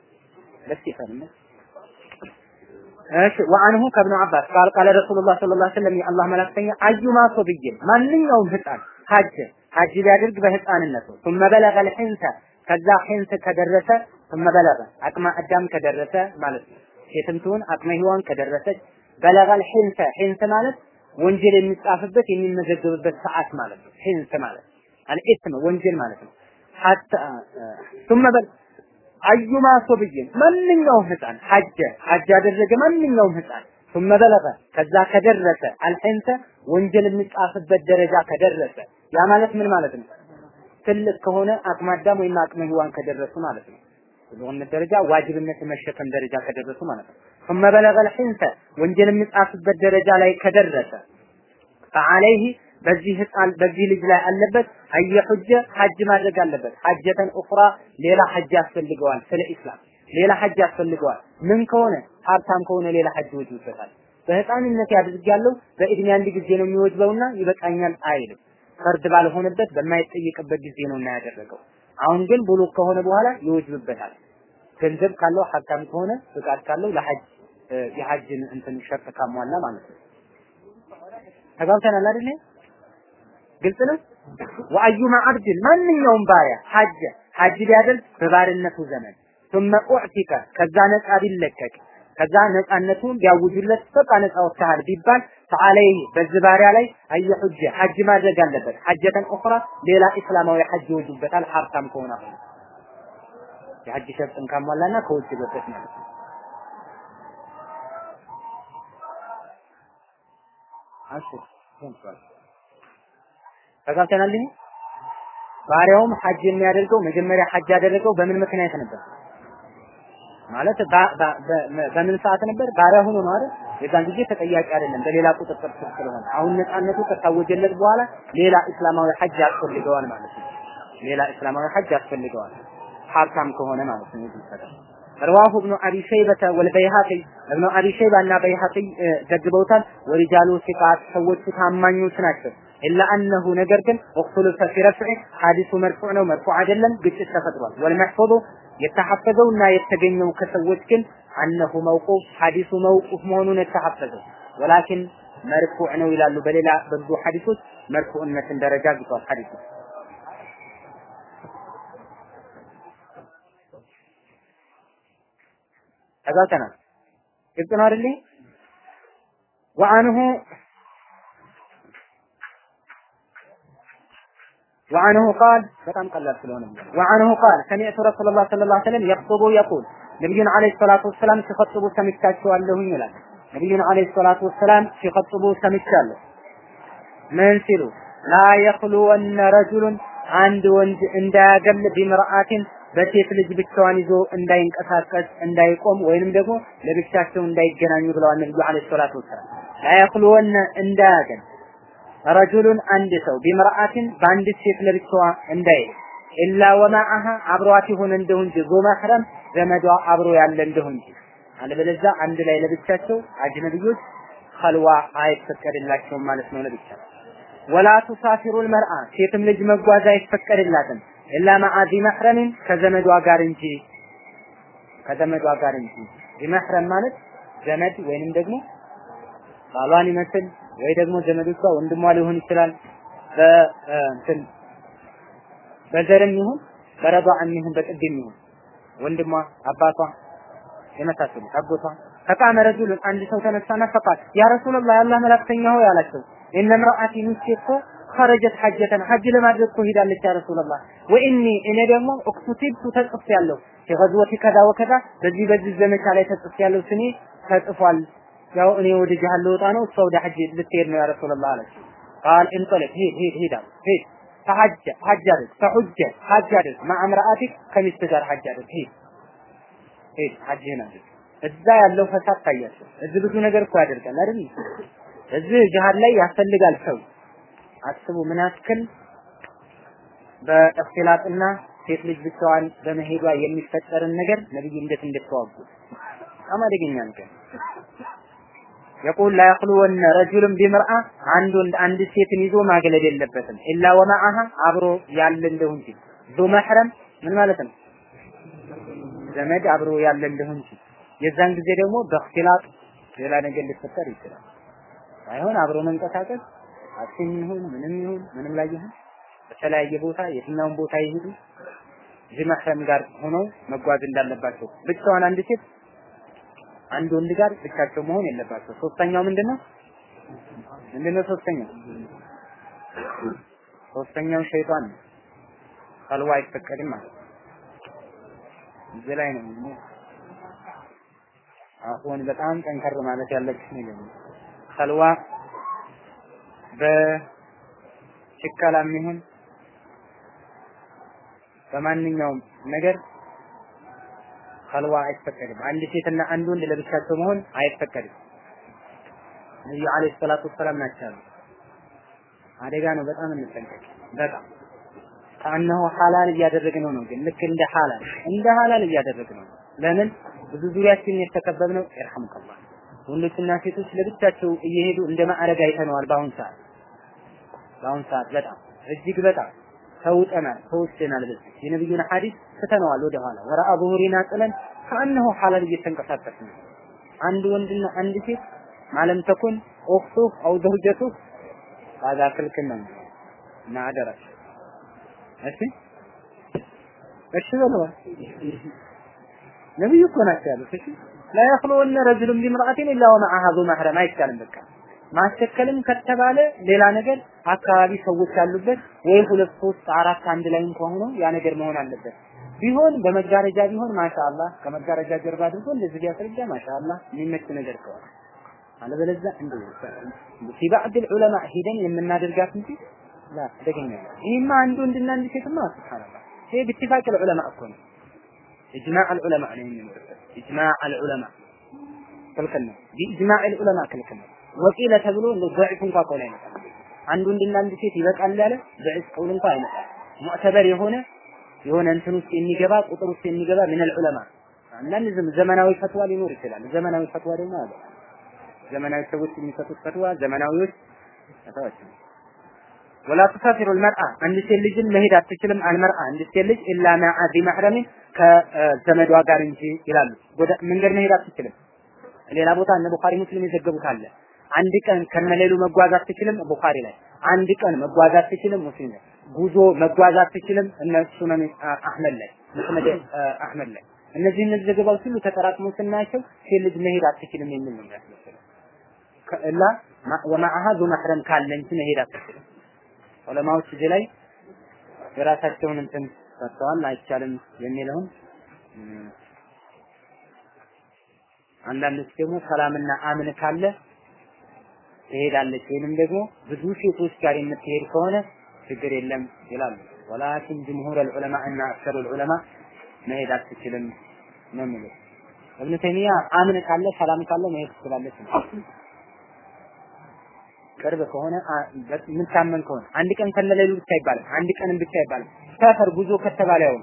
ደስ ይፈልም እሺ ወአንሁ ከብኑ አባስ ቃል ቃለ ረሱሉላህ ሰለላሁ ዐለይሂ ወሰለም የአላህ መላክተኛ አዩማ ሶብይን ማንኛውም ህፃን ሀጅ ሀጅ ቢያደርግ በህፃንነቱ ثم بلغ الحنث ከዛ ሒንስ ከደረሰ ثم بلغ አቅመ አዳም ከደረሰ ማለት ነው ሴትም ትሁን አቅመ ሔዋን ከደረሰች በለገ الحنث ሒንስ ማለት ወንጀል የሚጻፍበት የሚመዘገብበት ሰዓት ማለት ነው ሒንስ ማለት አልኢስም ወንጀል ማለት ነው ሐታ ثم بل አዩማ ሶብይን ማንኛውም ህፃን ሐጀ ሐጅ ያደረገ ማንኛውም ህፃን ثم بلغ ከዛ ከደረሰ አልሒንሰ ወንጀል የሚጻፍበት ደረጃ ከደረሰ ያ ማለት ምን ማለት ነው? ትልቅ ከሆነ አቅመ አዳም ወይም አቅመ ሔዋን ከደረሱ ማለት ነው። ብልግነት ደረጃ ዋጅብነት መሸከም ደረጃ ከደረሱ ማለት ነው። ثم بلغ الحنث ወንጀል የሚጻፍበት ደረጃ ላይ ከደረሰ فعليه በዚህ ህፃን በዚህ ልጅ ላይ አለበት አየሁጀ ሐጅ ማድረግ አለበት። ሐጀተን ኡኽራ ሌላ ሐጅ ያስፈልገዋል። ስለ ኢስላም ሌላ ሐጅ ያስፈልገዋል። ምን ከሆነ ሀብታም ከሆነ ሌላ ሐጅ ይወጅበታል። በህፃንነት ያድርጋለሁ በእድሜ አንድ ጊዜ ነው የሚወጅበውና ይበቃኛል አይልም። ፈርድ ባልሆነበት በማይጠይቅበት ጊዜ ነው እና ያደረገው። አሁን ግን ቡሉግ ከሆነ በኋላ ይወጅብበታል። ገንዘብ ካለው ሀብታም ከሆነ ፍቃድ ካለው ለሐጅ የሐጅን እንትን ሸርጥ ካሟላ ማለት ነው። ተጋብተናል አይደል? ግልጽ ነው። ወአዩማ አብድን ማንኛውም ባሪያ ሐጅ ሐጅ ቢያደርግ በባርነቱ ዘመን ثم اعتق ከዛ ነፃ ቢለቀቅ ከዛ ነፃነቱን ቢያውጁለት በቃ ነፃ ወጥተሃል ቢባል ፈዓለይህ በዚህ ባሪያ ላይ አየሁጀ ሐጅ ማድረግ አለበት። ሐጀተን ኡኽራ ሌላ እስላማዊ ሐጅ ይወጅበታል ሀብታም ከሆነ አሁን የሐጅ ሸርጥን ካሟላና ከወጀበበት ማለት ነው። አሹ ተጋብተናል። ባሪያውም ሐጅ የሚያደርገው መጀመሪያ ሐጅ ያደረገው በምን ምክንያት ነበር? ማለት በምን ሰዓት ነበር? ባሪያ ሆኖ ነው አይደል? የዛን ጊዜ ተጠያቂ አይደለም፣ በሌላ ቁጥጥር ስር ስለሆነ። አሁን ነፃነቱ ከታወጀለት በኋላ ሌላ እስላማዊ ሐጅ ያስፈልገዋል ማለት ነው። ሌላ እስላማዊ ሐጅ ያስፈልገዋል ሀብታም ከሆነ ማለት ነው። ይህ ይፈታል። رواه ابن ابي شيبه والبيهقي ابن ابي شيبه እና በይሃቂ ዘግበውታል። ወሪጃሉ ሲቃት ሰዎቹ ታማኞች ናቸው። ኢላ አነሁ ነገር ግን እኽቱልፈ ፊ ረፍዕ ሐዲሱ መርፉዕ ነው፣ መርፉዕ አይደለም፣ ግጭት ተፈጥሯል። ወልመሕፉዙ የተሐፈዘውና የተገኘው ከሰዎች ግን አነሁ መውቁፍ ሐዲሱ መውቁፍ መሆኑን የተሐፈዘው ወላኪን መርፉዕ ነው ይላሉ። በሌላ በብዙ ሐዲሶች መርፉዕነትን ደረጃ ግቷል ሐዲሱ ተጋብተናል። ግልጽ وعنه قال በጣም ቀላል ስለሆነ وعنه قال سمعت رسول الله صلى الله عليه وسلم يخطب يقول ነብዩን አለይሂ ሰላቱ ወሰላም ሲخطቡ ሰምቻቸዋለሁኝ ይላል። ነብዩን አለይሂ ሰላቱ ወሰላም ሲخطቡ ሰምቻለሁ። ምን ሲሉ? ላ የኽሉወነ ረጁሉን አንድ ወንድ እንዳያገል ቢምርአትን በሴት ልጅ ብቻዋን ይዞ እንዳይንቀሳቀስ እንዳይቆም ወይንም ደግሞ ለብቻቸው እንዳይገናኙ ብለዋል ነብዩ አለይሂ ሰላቱ ወሰላም። ላ የኽሉወነ እንዳያገል ረጁሉን አንድ ሰው ቢምርአትን በአንድ ሴት ለብቻዋ እንዳይል ኢላ ወማአሃ አብሯት ይሁን እንደሁ እንጂ መህረም ዘመዷ አብሮ ያለ እንደሁ እንጂ። አለበለዚያ አንድ ላይ ለብቻቸው አጅነብዮች ኸልዋ አይፈቀድላቸውም ማለት ነው ለብቻ ወላ ቱሳፊሩ ልመርአ ሴትም ልጅ መጓዝ አይፈቀድላትም ኢላ ማዓ ዚ መሕረምን ከዘመዷ ጋር እንጂ። ከዘመዷ ጋር እንጂ። ዚመሕረም ማለት ዘመድ ወይንም ደግሞ ባሏን ይመስል ወይ ደግሞ ዘመዶቿ ወንድሟ ሊሆን ይችላል። በእንትን በዘርም ይሁን በረዷዕም ይሁን በጥግም ይሁን ወንድሟ አባቷ የመሳሰሉ አጎቷ ፈቃመ ረጁሉን አንድ ሰው ተነሳና ፈቃል ያ ረሱላህ የአላህ መላክተኛ ሆይ አላቸው። إن امرأتي ሚስቴ እኮ خرجت حاجة ሐጅ ለማድረግ እኮ ሄዳለች يا رسول الله وإني እኔ ደግሞ اكتتبت ተጽፍ ያለው የ غزوة كذا وكذا በዚህ በዚህ ዘመቻ ላይ ተጽፍ ያለው ስሜ ተጽፏል ያው እኔ ወደ ጅሃድ ልወጣ ነው እሷ ወደ ሐጅ ልትሄድ ነው يا رسول الله አለች። قال انطلق ሂድ ሂድ ሂድ ሂድ فحج ሐጅ አድርግ فحج ሐጅ አድርግ مع امرأتك ከሚስት ጋር ሐጅ አድርግ ሂድ ሂድ ሐጅህን አድርግ። እዛ ያለው فساد ታያቸው። እዚህ ብዙ ነገር እኮ ያደርጋል አይደል? እዚህ ጅሃድ ላይ ያስፈልጋል ሰው። አስቡ ምን ያክል በእክትላጥና ሴት ልጅ ብቻዋን በመሄዷ የሚፈጠርን ነገር ነብዩ እንዴት እንደተዋጉ። በጣም አደገኛ ነገር የቁል ላ የኽሉወነ ረጁልን ቢምርአ አንድ ወንድ አንድ ሴትን ይዞ ማግለል የለበትም ኢላ ወማአሃ አብሮ ያለ እንደሁ እንጂ ዙ መሕረም ምን ማለት ነው ዘመድ አብሮ ያለ እንደሁ እንጂ የዛን ጊዜ ደግሞ በእክትላጥ ሌላ ነገር ሊፈጠር ይችላል። ሳይሆን አብሮ መንቀሳቀስ አክሲም ይሁን ምንም ይሁን ምንም ላይ ይሁን በተለያየ ቦታ የትኛውን ቦታ ይሄዱ እዚህ መሕረም ጋር ሆነው መጓዝ እንዳለባቸው ብቻዋን አንድ ሴት አንድ ወንድ ጋር ብቻቸው መሆን የለባቸው። ሶስተኛው ምንድነው? ምንድነው ሶስተኛው? ሶስተኛው ሸይጣን ነው። ከልዋ አይፈቀድም ማለት እዚህ ላይ ነው አሁን በጣም ጠንከር ማለት ያለብሽ ነገር ነው። ከልዋ በችካላም ይሁን በማንኛውም ነገር ከልዋ አይፈቀድም። አንድ ሴትና አንድ ወንድ ለብቻቸው መሆን አይፈቀድም። ነብዩ አለይሂ ሰላቱ ወሰላም ናቸው አደጋ ነው። በጣም እንጠንቀቅ። በጣም ከአነሁ ሐላል እያደረግነው ነው። ግን ልክ እንደ ሐላል እንደ ሐላል እያደረግነው ነው። ለምን ብዙ ዙሪያችን የተከበብነው ይርሐምከላህ ወንዶችና ሴቶች ለብቻቸው እየሄዱ እንደ ማዕረግ አይተነዋል። በአሁን ሰዓት በአሁን ሰዓት በጣም እጅግ በጣም ተውጠናል፣ ተወስደናል። በዚህ የነብዩን ሐዲስ ትተነዋል ወደ ኋላ ወራአ ዙሁሪና ጥለን ከአነሁ ሐላል እየተንቀሳቀስ አንድ ወንድና አንድ ሴት ማለም ተኩን ኡኽቱ አው ዘውጀቱ ባዛ ክልክል እና አደራሽ። እሺ? እሺ በለዋ ነብዩ እኮ ናቸው ያሉት። እሺ? ላ የኽሉወነ ረጅሉን ቢምርአቲን ኢላ ወመዐሃ ዙ መሕረም አይቻልም በቃ። ማስቸከልም ከተባለ ሌላ ነገር አካባቢ ሰዎች ያሉበት ወይ ሁለት ሶስት አራት አንድ ላይ እንኳን ያ ነገር መሆን አለበት። ቢሆን በመጋረጃ ቢሆን ማሻአላ ከመጋረጃ ጀርባ አድርጎ እንደዚህ ቢያስረዳ ማሻአላ የሚመች ነገር ከሆነ። አለበለዚያ እንደ ሲባዕድ ዑለማ ሂደን የምናደርጋት እንጂ ላ ደገኛ ይህማ አንድ ወንድና አንድ ሴትማ ስብሓንላ ይሄ ብትፋቅ ልዑለማ እኮ ነው። ኢጅማዕ ልዑለማ ነው የሚኖርበት ኢጅማዕ ልዑለማ ክልክል ነው። ቢኢጅማዕ ልዑለማ ክልክል ወቂለ ተብሎ ضعፍ እንኳ ከሆነ አይመጣም። አንድ ወንድና አንድ ሴት ይበቃል ያለ በዕስ እንኳን አይመጣም። ሙዕተበር የሆነ የሆነ እንትን ውስጥ የሚገባ ቁጥር ውስጥ የሚገባ ምን ዑለማ አንዳንድ ዘመናዊ ፈትዋ ሊኖር ይችላል። ዘመናዊ ፈትዋ ደግሞ አለ። ዘመናዊ ሰዎች የሚሰጡት ፈትዋ ዘመናዊዎች ፈትዋዎች ወላ ተሳፊሩ አልመርአ አንድ ሴት ልጅን መሄድ አትችልም። አልመርአ አንድ ሴት ልጅ ኢላ ማዓ ዚ መሕረሚን ከዘመዷ ጋር እንጂ ይላሉ። መንገድ መሄድ አትችልም። ሌላ ቦታ እነ ቡኻሪ ሙስሊም የዘገቡት አለ አንድ ቀን ከነሌሉ መጓዝ አትችልም? ቡኻሪ ላይ አንድ ቀን መጓዝ አትችልም? ሙስሊም ላይ ጉዞ መጓዝ አትችልም? እነ ሱነን አህመድ ላይ ሙስነድ አህመድ ላይ። እነዚህ እነዚህ ዘገባዎች ሁሉ ተጠራቅሞ ስናያቸው ሴት ልጅ መሄድ አትችልም የሚል ነው የሚያስመስለው። ከእላ ወማዓሃ ዙ መሕረም ካለ እንጂ መሄድ አትችልም። ዑለማዎች እዚህ ላይ የራሳቸውን እንትን ሰጥተዋል አይቻልም የሚለውን። አንዳንዶች ደግሞ ሰላምና አምን ካለ ትሄዳለች ወይንም ደግሞ ብዙ ሴቶች ጋር የምትሄድ ከሆነ ችግር የለም ይላሉ። ወላኪን ጅምሁር አልዑለማ እና አክሰሩ አልዑለማ መሄድ አትችልም ነው የሚሉት። እብኑ ተይሚያ አምን ካለ ሰላም ካለ መሄድ ትችላለች ነው። ቅርብ ከሆነ የምታመን ከሆነ አንድ ቀን ከነሌሉ ብቻ አይባልም፣ አንድ ቀንም ብቻ አይባልም። ሰፈር ጉዞ ከተባለ ያው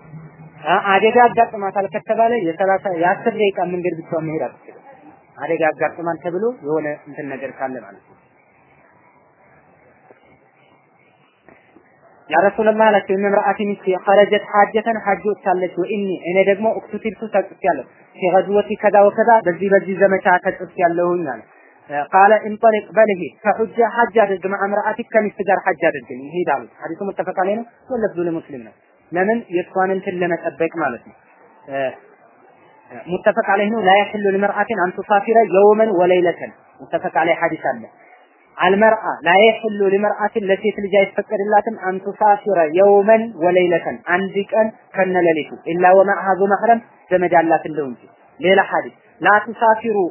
አደጋ አጋጥማታል ከተባለ የሰላሳ የአስር ደቂቃ መንገድ ብቻ መሄድ አትችልም። አደጋ አጋጥማል ተብሎ የሆነ እንትን ነገር ካለ ማለት ያ ረሱላህ አላቸው እምራአቲ ሚስት ኸረጀት ሐጀተን ሐጅ ወጥታለች ወኢኒ እኔ ደግሞ ኡክቱቲልቱ ተጽፌያለሁ ፊ ገዝወቲ ከዛ ወከዛ በዚህ በዚህ ዘመቻ ተጽፌያለሁኝ አለ ቃለ እንጠሊቅ በልሂ ከሑጃ ሐጅ አድርግ መዓ ምርአቲክ ከሚስት ጋር ሐጅ አድርግ ይሄድ አሉት ሐዲሱ ሙተፈቅ ዐለይሂ ነው ወለፍዙ ለሙስሊም ነው ለምን የእሷን እንትን ለመጠበቅ ማለት ነው متفق عليه ነው لا يحل لامرأة أن تسافر يوما وليلة متفق عليه ሐዲስ አለ المرأة لا يحل لامرأة ለሴት ልጅ አይፈቀድላትም أن تسافر يوما وليلة አንድ ቀን ከነሌሊቱ إلا ومعها ذو محرم ዘመድ አላት እንደው እንጂ። ሌላ ሐዲስ لا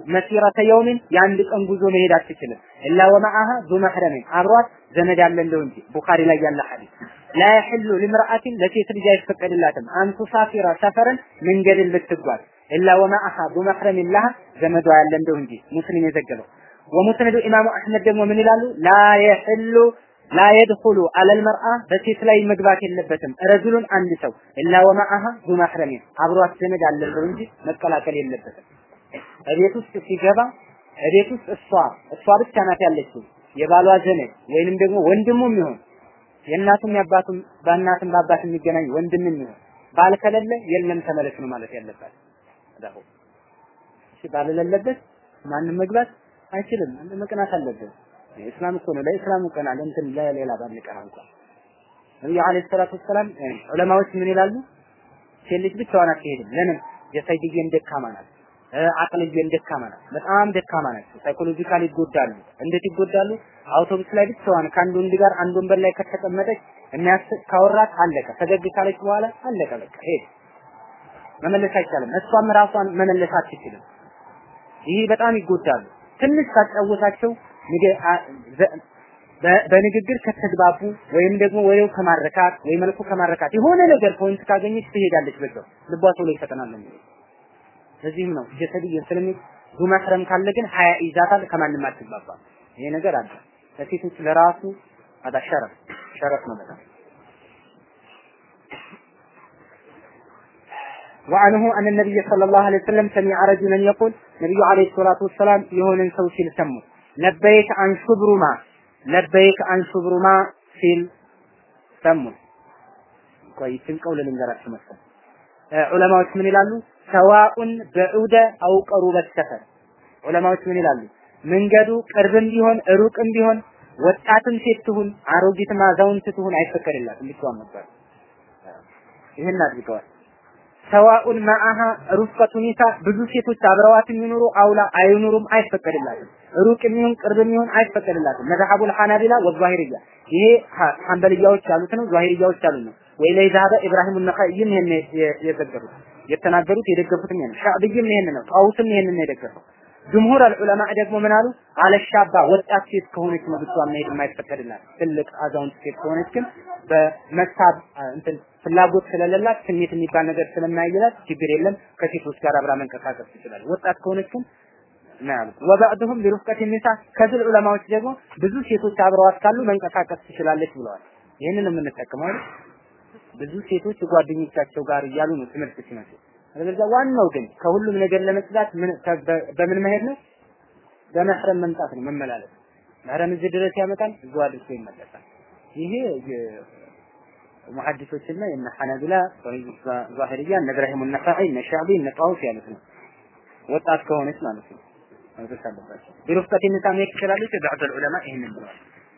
مسيرة يوم የአንድ ቀን ጉዞ መሄድ አትችልም። إلا ومعها ذو محرم አብሯት ዘመድ አለ እንደው እንጂ። ቡኻሪ ላይ ያለ ሐዲስ። لا يحل لامرأة ለሴት ልጅ አይፈቀድላትም أن تسافر سفرا መንገድን ልትጓዝ ኢላ ወመዐሃ ዙ መሕረሚን ለሃ ዘመዷ ያለ እንደው እንጂ። ሙስሊም የዘገበው ወሙስነዱ ኢማሙ አህመድ ደግሞ ምን ይላሉ? ላ የሕሉ ላ የድኹሉ አለል መርአ በሴት ላይ መግባት የለበትም ረጁሉን አንድ ሰው ኢላ ወመዐሃ ዙ መሕረሚን አብሯት ዘመድ አለ እንደው እንጂ መቀላቀል የለበትም። እቤት ውስጥ ሲገባ እቤት ውስጥ እሷ እሷ ብቻ ናት ያለችው የባሏ ዘመድ ወይንም ደግሞ ወንድሙም ይሁን የእናቱም ያባቱም በእናትም በአባት የሚገናኝ ወንድምም ይሁን ባል ከሌለ የለም ተመለስ ነው ማለት ያለባት። ባል የሌለበት ማንም መግባት አይችልም። መቅናት አለበት እስላም እኮ ነው። ለእስላም ቀናል እንትን ለሌላ ባንቀና እንኳን ነብዩ عليه الصلاة والسلام ዑለማዎች ምን ይላሉ? ሴት ልጅ ብቻዋን አትሄድም። ለምን? جسديا ደካማ ናት። عقليا ደካማ ናት። በጣም ደካማ ናቸው psychologically ይጎዳሉ። እንዴት ይጎዳሉ? አውቶቡስ ላይ ብቻዋን ከአንድ ወንድ ጋር አንድ ወንበር ላይ ከተቀመጠች የሚያስቅ ካወራት አለቀ። ፈገግ ካለች በኋላ አለቀ። በቃ ሄድ መመለስ አይቻልም። እሷም ራሷን መመለስ አትችልም። ይህ በጣም ይጎዳሉ ትንሽ ካጫወታቸው በንግግር ከተግባቡ ወይም ደግሞ ወሬው ከማረካት ወይ መልኩ ከማረካት የሆነ ነገር point ካገኘች ትሄዳለች በዛው። ልቧ ቶሎ ይፈጠናል ለዚህም ነው جسديا ስለሚ ذو محرم ካለ ግን ሀያእ ይይዛታል ከማንም አትግባባም። ይሄ ነገር አለ። ለሴቶች ለራሱ አዳ شرف شرف ነው በጣም وعنه أن النبي صلى الله عليه وسلم سمع رجلا يقول ነቢዩ عليه الصلاة والسلام የሆነን ሰው ሲል ሰሙ። لبيك عن شبرمة لبيك عن شبرمة ሲል ሰሙ። ቆይ ትንቀው ልንገራችሁ መሰለኝ ዑለማዎች ምን ይላሉ? ሰዋኡን በዑደ አው ቀሩበ ሰፈር ዑለማዎች ምን ይላሉ? መንገዱ ቅርብም ቢሆን ሩቅም ቢሆን ወጣትም ሴት ትሁን አሮጊትም አዛውንት ትሁን አይፈቀድላትም ብቻዋን ነበር። ይህን አድርገዋል። ሰዋኡን ማአሃ ሩፍቀቱ ኒሳ ብዙ ሴቶች አብረዋት የሚኖሩ አውላ አይኑሩም አይፈቀድላትም። ሩቅ የሚሆን ቅርብ የሚሆን አይፈቀድላትም። መዝሐቡል ሐናቢላ ወዛሂርያ ይሄ ሐንበልያዎች ያሉት ነው ዛሂርያዎች ያሉት ነው። ወይ ላይ ዛሀበ ኢብራሂም ነኸይም ይሄን የዘገቡት የተናገሩት የደገፉትም ይሄን ሻዕብይም ይሄን ነው ጣውስም ይሄን ነው የደገፈው ጅምሁር አልዑለማ ደግሞ ምን አሉ? አለሻባ ወጣት ሴት ከሆነች ነው ብቻዋን መሄድ የማይፈቀድላት። ትልቅ አዛውንት ሴት ከሆነች ግን በመሳብ እንትን ፍላጎት ስለሌላት ስሜት የሚባል ነገር ስለማይላት ችግር የለም። ከሴቶች ጋር አብራ መንቀሳቀስ ትችላለች። ወጣት ከሆነች ግን ወባዕድሁም ሊሩፍቀት ኒሳ ከስል ዑለማዎች ደግሞ ብዙ ሴቶች አብረዋት ካሉ መንቀሳቀስ ትችላለች ብለዋል። ይህንን አይደል? ብዙ ሴቶች ጓደኞቻቸው ጋር እያሉ ነው ትምህርት ሲመጡ ስለዚህ ዋናው ግን ከሁሉም ነገር ለመጽዳት ምን በምን መሄድ ነው? በመህረም መምጣት ነው መመላለስ። መህረም እዚህ ድረስ ያመጣል እዛው አድርሶ ይመለሳል። ይሄ ሙሐዲሶችና የነ ሐናቢላ ዛሂርያ እነ ኢብራሂም ነፋዒ እነ ሻዕቢ እነ ጣውስ ያሉት ነው። ወጣት ከሆነች ማለት ነው። መልበስ አለባቸው ቢሩፍቀት መሄድ ትችላለች በዕድ ዑለማ ይህንን ብለዋል